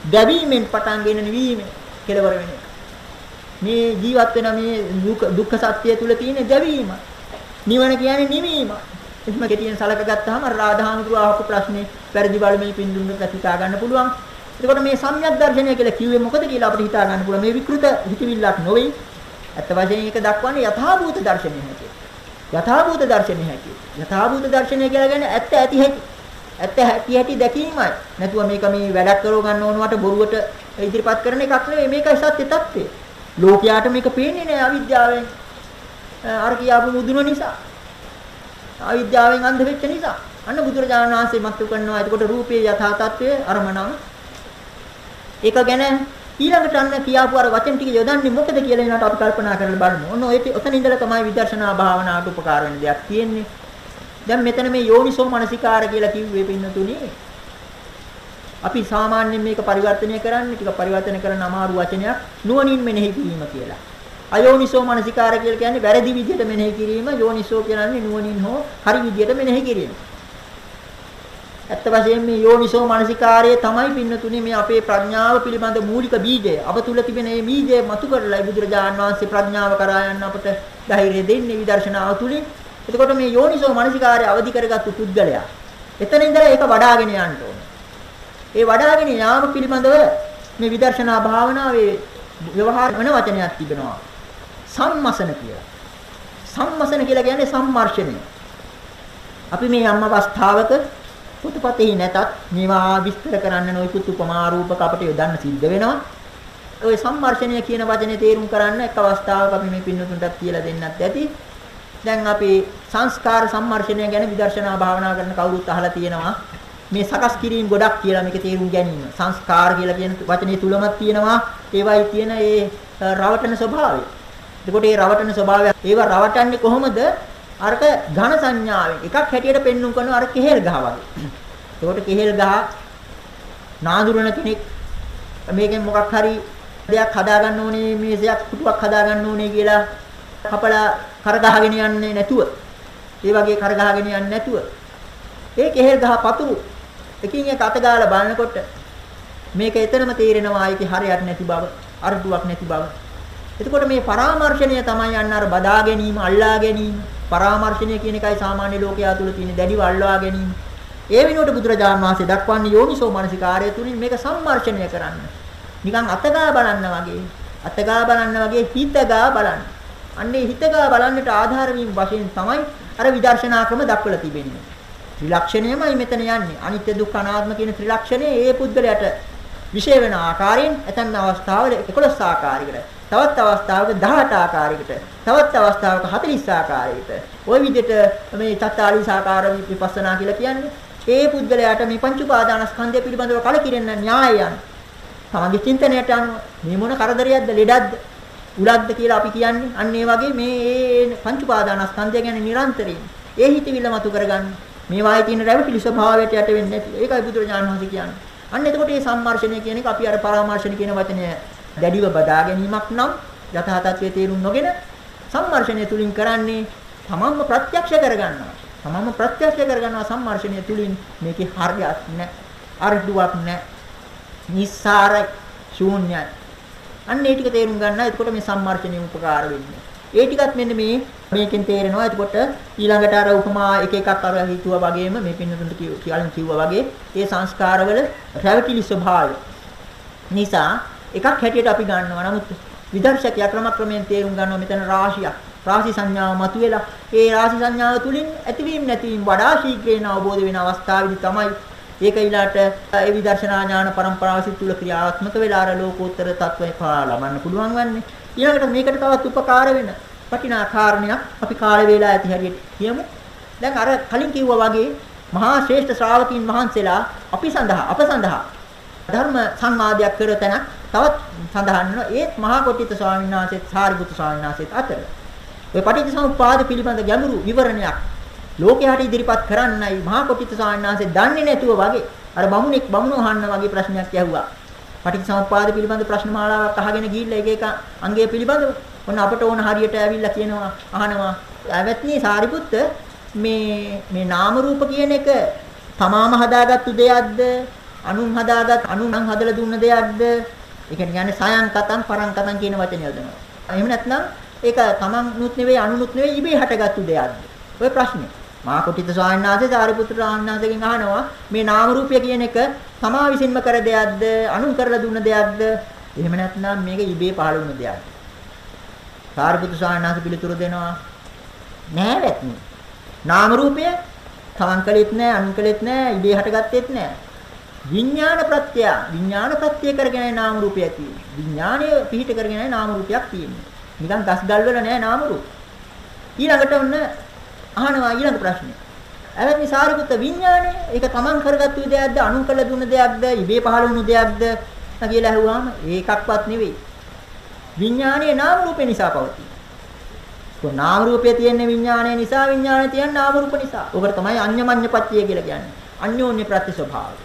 දැවීමෙන් පටන් ගෙන නිවීමෙන් කෙලවර වෙන එක. මේ ජීවත් වෙන මේ දුක්ඛ සත්‍යය තුල තියෙන දැවීම. නිවන කියන්නේ නිවීම. එහෙම කෙටියෙන් සලක ගත්තාම රාධානුතුරු අහපු ප්‍රශ්නේ පරිදි බලමින් පින්දුන්න හිතා ගන්න පුළුවන්. එතකොට මේ සම්‍යක් දර්ශනය කියලා කිව්වේ මොකද කියලා අපිට හිතා ගන්න පුළුවන්. මේ විකෘත හිතවිල්ලක් නොවේ. ඇත්ත වශයෙන් ඒක දක්වන්නේ යථාභූත දර්ශනය හැටියට. යථාභූත දර්ශනය හැටියට. යථාභූත දර්ශනය කියලා කියන්නේ ඇත්ත ඇති හැටි. ඇත්ත ඇති හැටි දැකීමයි. නැතුව මේක මේ වැඩක් කරව ගන්න ඕනවට බොරුවට ඉදිරිපත් කරන එකක් නෙවෙයි මේකයි සත්‍ය తත්වය. ලෝකයාට මේක පේන්නේ නෑ අවිද්‍යාවෙන්. අර කියාපු මුදුන නිසා. අවිද්‍යාවෙන් අන්ධ වෙච්ච නිසා. අන්න බුදුරජාණන් වහන්සේ මතු කරනවා. එතකොට රූපයේ යථා තත්වය අරමණං. ඒක ගැන ඊළඟට අන්න කියාපු අර වචන ටික යොදන්නේ මොකද කියලා එනකට අපි කල්පනා කරලා බලමු. ඔන්න ඔය ඔතන ඉඳලා තමයි විදර්ශනා භාවනාවට උපකාර වෙන දෙයක් තියෙන්නේ. දැන් මෙතන මේ යෝනිසෝ මනසිකාර කියලා කිව්වේ පින්නතුනේ. අපි සාමාන්‍යයෙන් මේක පරිවර්තනය කරන්නේ ටික පරිවර්තන කරන අමාරු වචනයක් නුවණින් මෙනෙහි කිරීම කියලා. අයෝනිසෝ මනසිකාර කියලා කියන්නේ වැරදි විදිහට මෙනෙහි කිරීම යෝනිසෝ කියන්නේ නුවණින් හෝ හරි විදිහට මෙනෙහි කිරීම. ඇත්ත වශයෙන්ම මේ යෝනිසෝ මනසිකාරයේ තමයි පින්නතුනේ මේ අපේ ප්‍රඥාව පිළිබඳ මූලික බීජය. අප තුල තිබෙන මේ බීජය මතු කරලා බුදුරජාන් වහන්සේ ප්‍රඥාව කරා යන්න අපට ධෛර්යය දෙන්නේ විදර්ශනාව තුලින්. එතකොට මේ යෝනිසෝ මනසිකාරය අවදි කරගත්තු පුද්ගලයා එතන ඉඳලා ඒක වඩාගෙන යන්න ඕනේ. ඒ වඩාගෙන යාම පිළිබඳව මේ විදර්ශනා භාවනාවේ ව්‍යවහාර වෙන වචනයක් තිබෙනවා. සම්මසන කියලා. සම්මසන කියලා කියන්නේ සම්මර්ෂණය. අපි මේ යම් අවස්ථාවක පොතපතේ නැතත් මේවා විස්තර කරන්න නොයෙකුත් උපමා රූපක අපිට යොදන්න සිද්ධ වෙනවා. ওই සම්මර්ෂණය කියන වචනේ තේරුම් කරන්න එක් අවස්ථාවක අපි මේ පින්නතුන්ටත් කියලා දෙන්නත් ඇති. දැන් අපි සංස්කාර සම්මර්ෂණය ගැන විදර්ශනා භාවනා කරන කවුරුත් අහලා තියෙනවා. මේ සකස් කිරීම ගොඩක් කියලා මේක තේරුම් ගැනීම. සංස්කාර කියලා කියන වචනේ තුලමත් තියෙනවා. ඒවයි තියෙන ඒ රවටන ස්වභාවය. එතකොට මේ රවටන ස්වභාවය ඒව රවටන්නේ කොහොමද? අරක ඝන සංඥාවෙන් එකක් හැටියට පෙන්눔 කරනවා අර කෙහෙල් ගහ වගේ. එතකොට කෙහෙල් ගහ නාඳුරන කෙනෙක් මේකෙන් මොකක් හරි දෙයක් හදාගන්න ඕනේ මේසයක් පුටුවක් හදාගන්න ඕනේ කියලා කපලා කරගහගෙන යන්නේ නැතුව ඒ වගේ කරගහගෙන යන්නේ නැතුව ඒ කෙහෙල් ගහ පතුරු එකින් එක අත ගාලා බලනකොට මේක එතරම් තේරෙනවා ඒකේ හරයක් නැති බව අර්ධුවක් නැති බව එතකොට මේ පරාමර්ශණය තමයි යන්න අර බදා ගැනීම අල්ලා ගැනීම පරාමර්ශණය කියන එකයි සාමාන්‍ය ලෝකයා තුල තියෙන දැඩිව අල්ලා ගැනීම. ඒ වෙනුවට බුදුරජාණන් වහන්සේ දක්වන්නේ යෝනිසෝ මනසිකාරය තුලින් මේක සම්මර්ෂණය කරන්න. නිකන් අතගා බලන්න වගේ අතගා බලන්න වගේ හිතගා බලන්න. අන්නේ හිතගා බලන්නට ආධාර වීම වශයෙන් තමයි අර විදර්ශනා ක්‍රම දක්වලා තිබෙන්නේ. ත්‍රිලක්ෂණයමයි මෙතන යන්නේ. අනිත්‍ය දුක්ඛ අනාත්ම කියන ත්‍රිලක්ෂණය ඒ පුද්ගලයාට විශේෂ වෙන ආකාරයෙන් ඇතන් අවස්ථාවල 11 ආකාරයකට තවත් අවස්ථාවක 18 ආකාරයකට තවත් අවස්ථාවක 40 ආකාරයකට. ওই විදිහට මේ තත්තාලි සාකාර විපස්සනා කියලා කියන්නේ ඒ පුද්ගලයාට මේ පංච උපාදානස්කන්ධය පිළිබඳව කලකිරෙන න්‍යායයන් තමන්ගේ චින්තනයට අනුව මේ මොන කරදරයක්ද ලෙඩක්ද උලක්ද කියලා අපි කියන්නේ. අන්න ඒ වගේ මේ ඒ පංච උපාදානස්කන්ධය ගැන නිරන්තරයෙන් ඒ හිතවිල්ල මතු කරගන්න. මේ වායේ තියෙන රැවටිලි ස්වභාවයට යට වෙන්නේ නැති ඒකයි බුදුරජාණන් වහන්සේ කියන්නේ අන්න එතකොට මේ සම්මර්ෂණය කියන එක අපි අර පරාමර්ශන කියන වචනය දැඩිව බදා ගැනීමක් නම් යථා තත්ත්වයේ තේරුම් නොගෙන සම්මර්ෂණය තුලින් කරන්නේ තමන්ම ප්‍රත්‍යක්ෂ කරගන්නවා. තමන්ම ප්‍රත්‍යක්ෂ කරගන්නවා සම්මර්ෂණය තුලින් මේකේ හරියක් නැහැ. අර්ධුවක් නැහැ. නිස්සාරයි ශූන්‍යයි. අන්න ඒ ටික තේරුම් ගන්නවා. එතකොට මේ සම්මර්ෂණය උපකාර වෙන්නේ. ඒ ටිකත් මෙන්න මේ මේකෙන් තේරෙනවා. එතකොට ඊළඟට අර උපමා එක එකක් අර හිතුවා වගේම මේ පින්නතුන්ට කියලා කිව්වා වගේ ඒ සංස්කාරවල රැවටිලි ස්වභාවය නිසා එකක් හැටියට අපි ගන්නවා. නමුත් විදර්ශකයා ක්‍රමක්‍රමයෙන් තේරුම් ගන්නවා මෙතන රාශියක්. රාශි සංඥාව මතුවෙලා ඒ රාශි සංඥාව තුලින් ඇතිවීම නැතිවීම වඩා ශීඝ්‍රයෙන් අවබෝධ වෙන අවස්ථාවේදී තමයි ඒක ඊළාට ඒ විදර්ශනා ඥාන પરම්පරාව සිත් තුළ ක්‍රියාත්මක වෙලා අර ලෝකෝත්තර තත්වය පා ලබන්න පුළුවන් වන්නේ. ඊළඟට මේකට තවත් උපකාර වෙන වටිනා කාරණයක් අපි කාල වේලා ඇති හැටියට කියමු. දැන් අර කලින් කිව්වා වගේ මහා ශ්‍රේෂ්ඨ ශ්‍රාවකීන් වහන්සේලා අපි සඳහා අප සඳහා ධර්ම සංවාදයක් කර තැනක් තවත් සඳහන් වෙනවා ඒත් මහා කොටිත ස්වාමීන් වහන්සේත් සාරිපුත්තු ස්වාමීන් වහන්සේත් අතර. ඔය පටිච්චසමුප්පාද පිළිබඳ ගැඹුරු විවරණයක් ලෝකයට ඉදිරිපත් කරන්නයි මහා කොටිත ස්වාමීන් වහන්සේ දන්නේ නැතුව වගේ අර බමුණෙක් බමුණු අහන්න වගේ ප්‍රශ්නයක් ඇහුවා. පටිච්චසමුප්පාද පිළිබඳ ප්‍රශ්න මාලාවක් අහගෙන ගිහිල්ලා එක එක අංගය පිළිබඳව ඔන්න අපට ඕන හරියට ඇවිල්ලා කියනවා අහනවා. ඇවැත්නි සාරිපුත්ත මේ මේ නාම රූප කියන එක තමාම හදාගත්තු දෙයක්ද අනුන් හදාගත් අනුන් හදලා දුන්න දෙයක්ද ඒ කියන්නේ සයන් කතං පරං කතං කියන වචනය යොදනවා. එහෙම නැත්නම් ඒක තමන්නුත් නෙවෙයි අනුනුත් නෙවෙයි ඉබේ හටගත්තු දෙයක්ද? ඔය ප්‍රශ්නේ. මා කොටිත ස්වාමීන් වහන්සේ සාරිපුත්‍ර ආනන්දගෙන් අහනවා මේ නාම රූපය කියන එක තමා විසින්ම කර දෙයක්ද අනුන් කරලා දුන්න දෙයක්ද? එහෙම නැත්නම් මේක ඉබේ පහළ වුණ දෙයක්ද? සාරිපුත්‍ර ස්වාමීන් වහන්සේ පිළිතුරු දෙනවා නෑ වැත්නි. නාම රූපය තමන් කළෙත් නෑ අනුන් කළෙත් නෑ ඉබේ හටගත්තෙත් නෑ. විඥාන ප්‍රත්‍ය විඥාන ප්‍රත්‍ය කරගෙන නාම රූපය ඇති විඥානය පිහිට කරගෙන නාම රූපයක් තියෙනවා නිකන් ගස් ගල් වල නෑ නාම රූප ඊළඟට ඔන්න අහනවා ඊළඟ ප්‍රශ්නේ ඇවැත්නි සාරිපුත්ත විඥානය ඒක තමන් කරගත්තු දෙයක්ද අනුන් කළ දුන්න දෙයක්ද ඉබේ පහළ වුණු දෙයක්ද කියලා ඇහුවාම ඒකක්වත් නෙවෙයි. විඥානයේ නාම රූපේ නිසා පවතී. කො නාම රූපේ තියෙන විඥානය නිසා විඥානය තියෙන නාම රූප නිසා. ඔකට තමයි අඤ්ඤමඤ්ඤ පත්‍ය කියලා කියන්නේ. අන්‍යෝන්‍ය ප්‍රත්‍ය ස්වභාවය.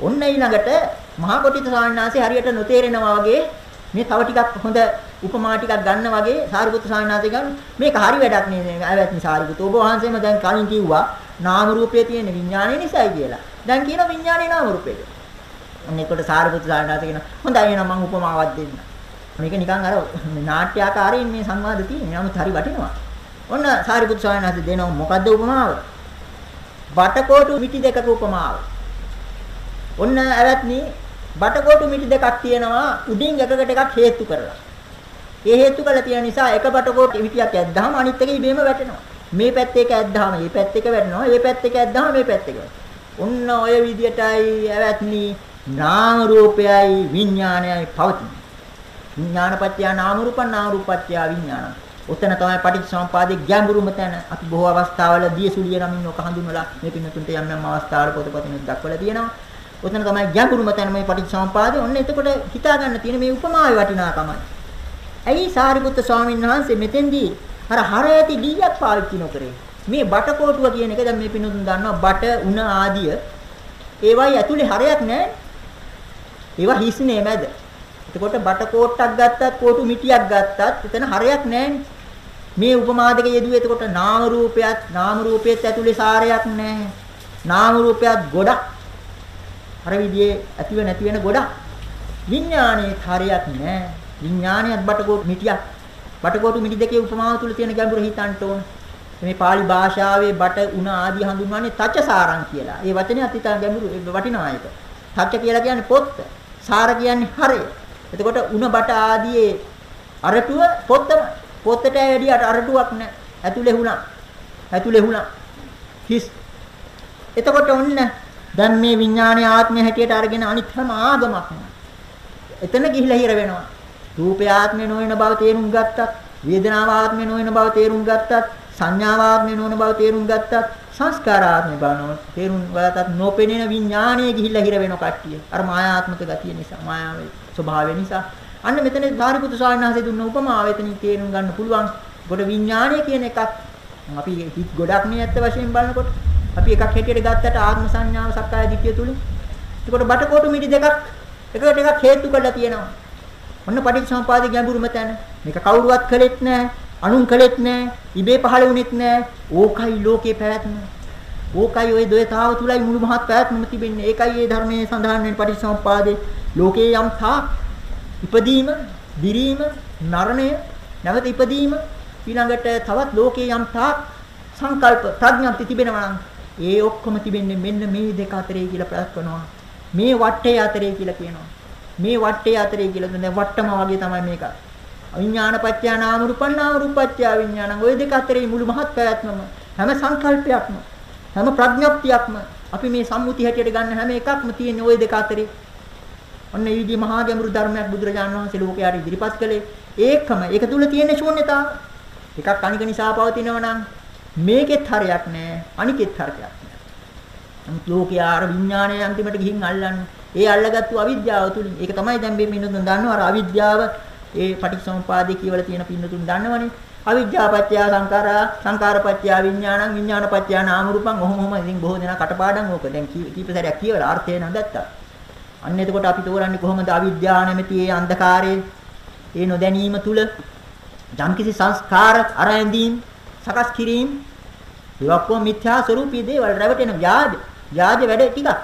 ඔන්න ඊළඟට මහා කොටිත සාන්නාසේ හරියට නොතේරෙනවා වගේ මේ තව ටිකක් හොඳ උපමා ටිකක් ගන්න වගේ සාරිපුත්‍ර සාන්නාසේ ගන්න මේක හරි වැඩක් නේ ඇවැත්නි සාරිපුත්‍ර ඔබ වහන්සේම දැන් කලින් කිව්වා නාම රූපයේ තියෙන විඥානය නිසායි කියලා. දැන් කියන විඥානේ නාම රූපේ. අන්න ඒකට සාරිපුත්‍ර සාන්නාසේ කියන හොඳයි එහෙනම් මම උපමාවක් දෙන්න. මේක නිකන් අර නාට්‍යාකාරයෙන් මේ සංවාද තියෙන්නේ. නමුත් හරි වටිනවා. ඔන්න සාරිපුත්‍ර සාන්නාසේ දෙනවා මොකද්ද උපමාව? බටකොටු මිටි දෙකක උපමාව. ඔන්න ඇවැත්නි බටකොටු මිටි දෙකක් තියෙනවා උඩින් එකකට එකක් හේතු කරලා. ඒ හේතු කරලා තියෙන නිසා එක බටකොටු මිටියක් ඇද්දාම අනිත් එක ඉබේම වැටෙනවා. මේ පැත්තේ එක ඇද්දාම මේ පැත්ත එක වැටෙනවා. මේ පැත්ත එක ඇද්දාම මේ පැත්ත එක ඔන්න ඔය විදියටයි ඇවැත්නි නාම රූපයයි විඥානයයි පවතින. විඥානපත්‍ය නාම රූපං නාම රූපත්‍ය විඥානං. ඔතන තමයි පටිච්චසමුපාදයේ ගැඹුරුම තැන. අපි බොහෝ අවස්ථාවල දියසුලිය නමින් ඔක හඳුන්වලා මේ පින්නතුන්ට යම් යම් අවස්ථාවල පොතපතින් දක්වලා තියෙනවා. ඔතන තමයි ගැඹුරුම තැන මේ පටිච්චසමුපාදය. ඔන්න එතකොට හිතා ගන්න තියෙන මේ උපමාවේ වටිනාකමයි. ඇයි සාරිපුත්ත ස්වාමීන් වහන්සේ මෙතෙන්දී අර හර ඇති ලීයක් පාවිච්චි නොකරේ? මේ බටකොටුව කියන එක දැන් මේ පින්නතුන් දන්නවා බට උණ ආදිය ඒවයි ඇතුලේ හරයක් නැහැ. ඒවා හිස්නේ මැද. එතකොට බට කෝට්ටක් ගත්තත් කෝටු මිටියක් ගත්තත් එතන හරයක් නැහැනේ. මේ උපමා දෙක යෙදුවේ එතකොට නාම රූපයත් නාම රූපයේත් ඇතුලේ සාරයක් නැහැ. නාම රූපයත් ගොඩක්. අර විදිහේ ඇතිව නැති වෙන ගොඩක්. විඥානයේ හරයක් නැහැ. විඥානයත් බටකොටු මිටියක්. බටකොටු මිටි දෙකේ උපමාව තුල තියෙන ගැඹුර හිතන්න ඕන. මේ pāli භාෂාවේ බට උණ ආදී හඳුන්වන්නේ තච්චසාරං කියලා. ඒ වචනේ අතිතා ගැඹුරු වටිනවා ඒක. තච්ච කියලා කියන්නේ පොත්ත. සාර කියන්නේ හරය. එතකොට උණ බට ආදී අරටුව පොත්තම පොත්තට වැඩියට අරටුවක් නැහැ. ඇතුලේ හුණා. ඇතුලේ හුණා. හිස්. එතකොට ඔන්න දැන් මේ විඥානයේ ආත්මය හැටියට අරගෙන අනිත් හැම ආගමක්ම එතන ගිහිලා හිර වෙනවා. රූපය ආත්මය නොවන බව තේරුම් ගත්තත්, වේදනාව ආත්මය නොවන බව තේරුම් ගත්තත්, සංඥාව ආත්මය නොවන බව තේරුම් ගත්තත්, සංස්කාර ආත්මය බව තේරුම් ගත්තත් නොපෙනෙන විඥානයේ ගිහිලා හිර වෙන කට්ටිය. අර මායාත්මක ගතිය නිසා, මායාවේ ස්වභාවය නිසා අන්න මෙතන සාරිපුත්තු ස්වාමීන් වහන්සේ දුන්න උපමාව එතනින් තේරුම් ගන්න පුළුවන්. කොට විඥානය කියන එකක් අපි හිත ගොඩක් නේ ඇත්ත වශයෙන් බලනකොට අපි එකක් හැටියට ගත්තට ආත්ම සංඥාව සක්කාය දිට්ඨිය තුලින්. එතකොට බටකොටු මිටි දෙකක් එකකට එකක් හේතු කරලා තියෙනවා. ඔන්න පටිච්චසමුපාදයේ ගැඹුරුම තැන. මේක කවුරුවත් කළෙත් නැහැ. අනුන් කළෙත් නැහැ. ඉබේ පහළ වුණෙත් නැහැ. ඕකයි ලෝකේ පැවැත්ම. ඕකයි ওই ද්වේතාව තුලයි මුළු මහත් පැවැත්මම තිබෙන්නේ. ඒකයි මේ ධර්මයේ සඳහන් වෙන පටිච්චසමුපාදේ ලෝකේ යම් තාක් ඉපදීම, දිරීම, මරණය, නැවත ඉපදීම ඊළඟට තවත් ලෝකේ යම් තාක් සංකල්ප ප්‍රඥාප්ති තිබෙනවා නම් ඒ ඔක්කොම තිබෙන්නේ මෙන්න මේ දෙක අතරේ කියලා ප්‍රකාශ මේ වටේ අතරේ කියලා කියනවා. මේ වටේ අතරේ කියලා දැන් වට්ටම වගේ තමයි මේක. විඥාන පත්‍ය නාම රූපං නාම රූපත්‍ය විඥානං ওই දෙක අතරේ මුළු මහත් පැවැත්මම හැම සංකල්පයක්ම හැම ප්‍රඥප්තියක්ම අපි මේ සම්මුති හැටියට ගන්න හැම එකක්ම තියෙන්නේ ওই දෙක අතරේ. ඔන්න මේ විදිහ මහා ගැඹුරු ධර්මයක් බුදුරජාණන් වහන්සේ ලෝකයට ඉදිරිපත් කළේ. ඒකම ඒක තුල තියෙන ශූන්‍යතාව. එකක් අනික නිසා පවතිනව නම් මේකෙත් හරයක් නැහැ. අනිකෙත් හරයක් නැහැ. නමුත් ලෝකයා අර විඥාණය අන්තිමට ගිහින් අල්ලන්නේ. ඒ අල්ලගත්තු අවිද්‍යාව තුලින්. ඒක තමයි දැන් මේ මිනිඳුන් දන්නවා අර අවිද්‍යාව ඒ පටිච්චසමුපාදේ කියවල තියෙන පින්නතුන් දන්නවනේ. අවිද්‍යාපත්‍ය සංඛාරා සංඛාරපත්‍ය විඥානං විඥානපත්‍ය නාම රූපං ඔහොම ඔහොම ඉතින් බොහෝ දෙනා කටපාඩම් ඕක දැන් කීප සැරයක් කියවලා අර්ථය නඳත්තා. අන්න එතකොට අපි තෝරන්නේ කොහොමද අවිද්‍යාව නැමැති ඒ අන්ධකාරයේ ඒ නොදැනීම තුල යම්කිසි සංස්කාර අරැඳීම් සකස් කිරීම ඒ ඔක්කොම මිත්‍යා ස්වરૂපී දේවල් රැවටෙන ව්‍යාජ ව්‍යාජ වැඩ ටිකක්.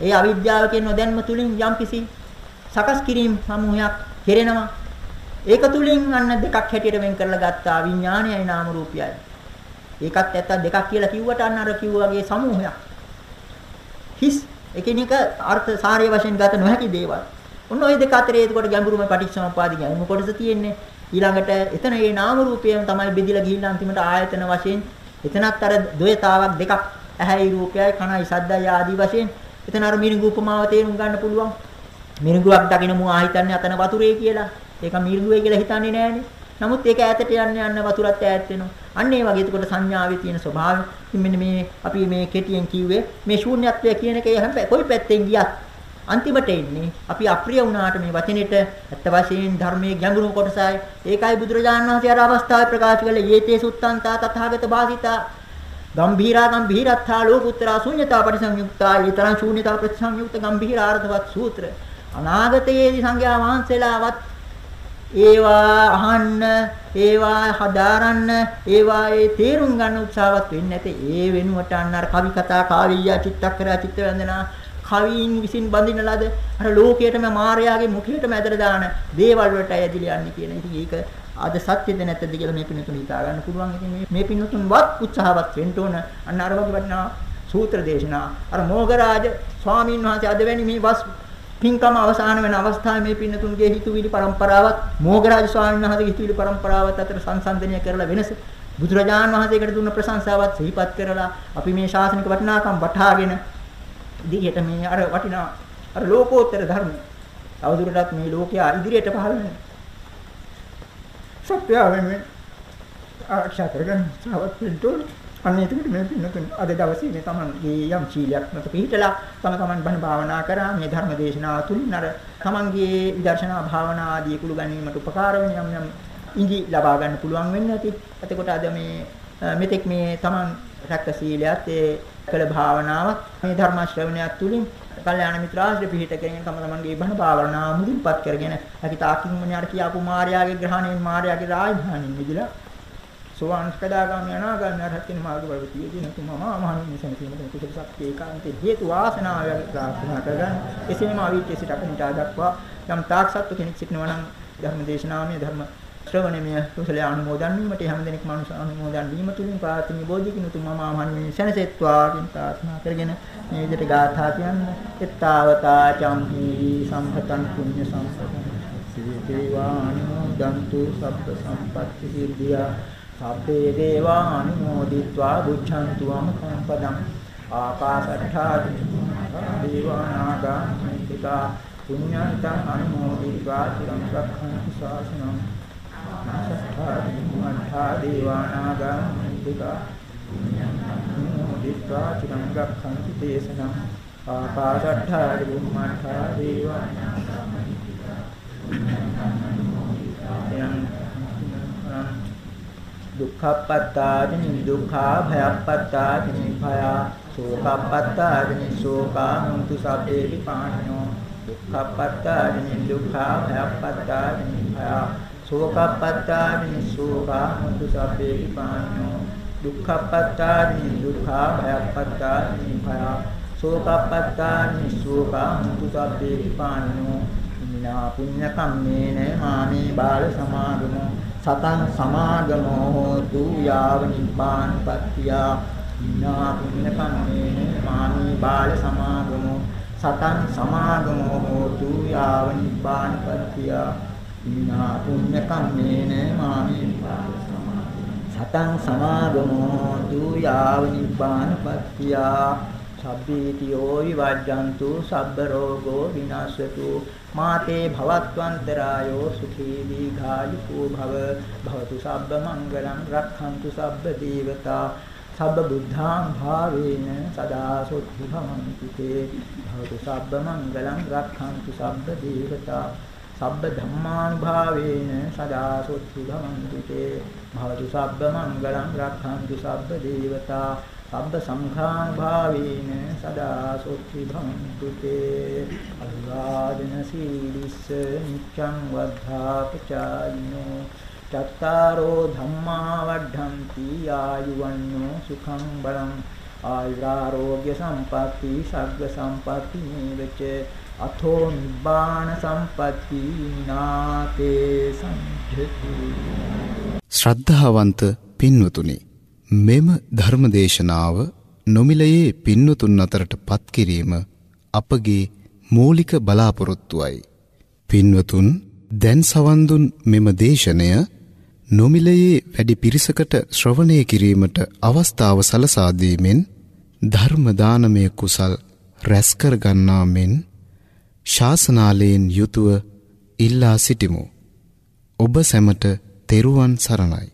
ඒ අවිද්‍යාව කියන නොදැන්ම තුලින් යම්කිසි සකස් කිරීම සමූහයක් කෙරෙනවා. ඒක තුලින් අන්න දෙකක් හැටියට වෙන් කරලා ගත්තා විඥානයයි නාම රූපයයි. ඒකත් ඇත්ත දෙකක් කියලා කිව්වට අන්න අර කිව්වාගේ සමූහයක්. හිස් එකිනෙක අර්ථ සාරය වශයෙන් ගත නොහැකි දේවල්. ඔන්න ওই දෙක අතරේ එතකොට ගැඹුරුම පටිච්චසමුපාද ගැඹුරු කොටස තියෙන්නේ. ඊළඟට එතන මේ නාම රූපයෙන් තමයි බෙදිලා ගිහිල්ලා අන්තිමට ආයතන වශයෙන් එතනත් අර ද්වේතාවක් දෙකක් ඇහැයි රූපයයි කනයි සද්දයි ආදී වශයෙන් එතන අර මිරිඟු උපමාව තේරුම් ගන්න පුළුවන්. මිරිඟුවක් දකින්න මු ආහිතන්නේ අතන වතුරේ කියලා. ඒක මිරිඟුවේ කියලා හිතන්නේ නෑනේ. නමුත් ඒක ඈතට යන්න යන්න වතුරත් ඈත් වෙනවා. අන්න ඒ වගේ එතකොට සංඥාවේ තියෙන ස්වභාවය. මෙන්න මේ අපි මේ කෙටියෙන් කිව්වේ මේ ශූන්‍යත්වය කියන එකේ හැම කොයි පැත්තෙන් ගියත් අන්තිමට එන්නේ අපි අප්‍රිය වුණාට මේ වචනෙට ඇත්ත වශයෙන් ධර්මයේ ගැඹුරු කොටසයි. ඒකයි බුදුරජාණන් වහන්සේ අර අවස්ථාවේ ප්‍රකාශ කළ යේතේ සුත්තන්තා තථාගත භාසිතා. ගම්භීරා ගම්භීරත්තා ලෝකුත්තරා ශූන්‍යතා පරිසංයුක්තා ඊතරං ශූන්‍යතා ප්‍රතිසංයුක්ත ගම්භීරාර්ථවත් සූත්‍ර. අනාගතයේදී සංඝයා වහන්සේලාවත් ඒවා අහන්න ඒවා හදාරන්න ඒවා ඒ තේරුම් ගන්න උත්සාහවත් වෙන්නේ නැතේ. ඒ වෙනුවට අන්න අර කවි කතා කාව්‍ය චිත්තක්කර චිත්ත වන්දනා කවීන් විසින් බඳින ලද අර ලෝකයටම මායාවේ මුඛයටම ඇදලා දාන දේවල් වලට ඇදලා යන්නේ කියන. ඉතින් ඒක අද සත්‍යද නැත්ද කියලා මේ පිනතුන් හිතා ගන්න පුළුවන්. ඉතින් මේ මේ පිනතුන්වත් උත්සාහවත් වෙන්න ඕන. අන්න අර වගේ වටනා සූත්‍ර දේශනා අර මොගරාජ ස්වාමීන් වහන්සේ අද වැනි මේ වස් පින්කම අවසන් වෙන අවස්ථාවේ මේ පින්නතුන්ගේ හිතුවිලි પરම්පරාවත් මොගරාජ ස්වාමීන් වහන්සේගේ හිතුවිලි પરම්පරාවත් අතර සංසන්දනය කරලා වෙනස බුදුරජාණන් වහන්සේකට දුන්න ප්‍රශංසාවත් සිහිපත් කරලා අපි මේ ශාසනික වටිනාකම් වටහාගෙන ඉදිරියට මේ අර වටිනා අර ලෝකෝත්තර ධර්ම අවදුරටත් මේ ලෝකයා ඉදිරියට පහළ වෙනවා සත්‍යයෙන් මේ ආරක්ෂා කරගන්න සාවත් පිටුල් අන්න එතකොට මේ පින්නතුන් අද දවසේ මේ තමන්ගේ යම් සීලයක් මත පිළිහිටලා තම තමන් බණ භාවනා කරා මේ ධර්ම දේශනාව තුලින් අර තමන්ගේ විදර්ශනා භාවනා ආදී කුළු ගැනීමට උපකාර වෙන යම් යම් ඉඟි ලබා ගන්න පුළුවන් වෙන්නේ නැති. එතකොට අද මේ මෙතෙක් මේ තමන් රැක්ක සීලයත් ඒ කළ භාවනාවක් මේ ධර්ම ශ්‍රවණයක් තුලින් කල්යාණ මිත්‍රාශ්‍රය පිහිට කරගෙන තම තමන්ගේ බණ භාවනාව මුදින්පත් කරගෙන අපි තාකින් මොනියට කියාපු මාර්යාගේ ග්‍රහණයෙන් මාර්යාගේ රාජධානින් මිදලා සෝවාන් ස්කදාගාමී අනාගාමී අරහත් වෙන මාර්ග වලදී දින තුමම මහණුන් සෙනසීමට කුසල ශක්තිය ඒකාන්තේ හේතු වාසනාව ප්‍රාර්ථනා කරගන්න. එසේම අවීචේ සිට අපිට දක්වා යම් තාක් සත්ව කෙනෙක් සිටිනවා නම් ධර්ම දේශනාමය ධර්ම ශ්‍රවණමය කුසලයේ අනුමෝදන් වීමට හැම දිනෙක මනුෂ්‍ය අනුමෝදන් වීම තුලින් ප්‍රාර්ථනීය බෝධිකින් උතුම් මම ආමන්නේ සැනසෙත්වා කියන ප්‍රාර්ථනා කරගෙන මේ විදිහට ගාථා කියන්න එත්තාවතා චම්හි සම්පතං පුඤ්ඤ සම්පතං. සිරිතේවානුමෝදන්තු සබ්බ සම්පත්ති සිද්ධියා. සබ්බේ දේවානුමෝදිත්වා බුද්ධන්තු අමතං පදං ආකාශට්ඨා දේවානාගා මිත්‍තිකා පුඤ්ඤන්තං අනුමෝදිत्वा චිරං රක්ඛන්තු ශාසනං සත්තා දේවානාගා මිත්‍තිකා මුදිत्वा චිරං රක්ඛන්තු දේශනං ආකාශට්ඨා බුම්මඨා දේවානාගා දුක්ඛපත්තාදිනි දුක්ඛා භයප්පත්තාදිනි භයා සෝකප්පත්තාදිනි සෝකා මුතු සබ්බේ විපාණිනෝ දුක්ඛපත්තාදිනි දුක්ඛා භයප්පත්තාදිනි භයා සෝකප්පත්තානි සෝකා මුතු සබ්බේ විපාණෝ දුක්ඛප්පත්තානි දුක්ඛා භයප්පත්තානි භය. සෝකප්පත්තානි සෝකා මුතු සබ්බේ විපාණෝ ඉන්නා පුඤ්ඤ කම්මේන මාමේ බාල සමාගමෝ. සතං සමාගමෝ හෝතු යාව නිබ්බානපත්තිය ඉන්නා පුඤ්ඤ කම්මේන මාමේ බාල සමාගමෝ. සතං සමාගමෝ හෝතු යාව නිබ්බානපත්තිය ඉන්නා පුඤ්ඤ කම්මේන මාමි සතං සමාගමෝ දුයාව නිබ්බානපත්තියා සබ්බීතියෝ විවජ්ජන්තු සබ්බ රෝගෝ විනාශතු. මාතේ භවත්වන්තරායෝ සුඛී දීඝායුකෝ භව. භවතු සබ්බ මංගලං රක්ඛන්තු සබ්බ දේවතා. සබ්බ බුද්ධාං භාවේන සදා සොත්ති භවන්ති තේ භවතු සබ්බ මංගලං රක්ඛන්තු සබ්බ දේවතා. සබ්බ ධම්මානුභාවේන සදා සොත්ති භවන්තු තේ භවතු සබ්බ මංගලං රක්ඛන්තු සබ්බ දේවතා. සබ්බ සංඛානුභාවේන සදා සොත්ති භවන්තු තේ අනුරාධන සීලිස්ස නිච්ඡං වද්ධාපචායිනෝ. චත්තාරෝ ධම්මා වඩ්ඩಂತಿ ආයුවන්නෝ සුඛං බලං. ආයුරාෝග්‍ය සම්පatti සග්ග සම්පatti නේවච. අතෝ නිබ්බාන සම්පatti නාතේ සම්ජති ශ්‍රද්ධාවන්ත පින්වතුනි මෙම ධර්මදේශනාව නොමිලයේ පින්වතුන් අතරට පත් කිරීම අපගේ මූලික බලාපොරොත්තුවයි. පින්වතුන් දැන් සවන් දුන් මෙම දේශනය නොමිලයේ වැඩි පිරිසකට ශ්‍රවණය කිරීමට අවස්ථාව සලසා දීමෙන් ධර්ම දානමය කුසල් රැස් කර ගන්නා මෙන් ශාසනාලයෙන් යුතුව ඉල්ලා සිටිමු. ඔබ සැමට තෙරුවන් සරණයි.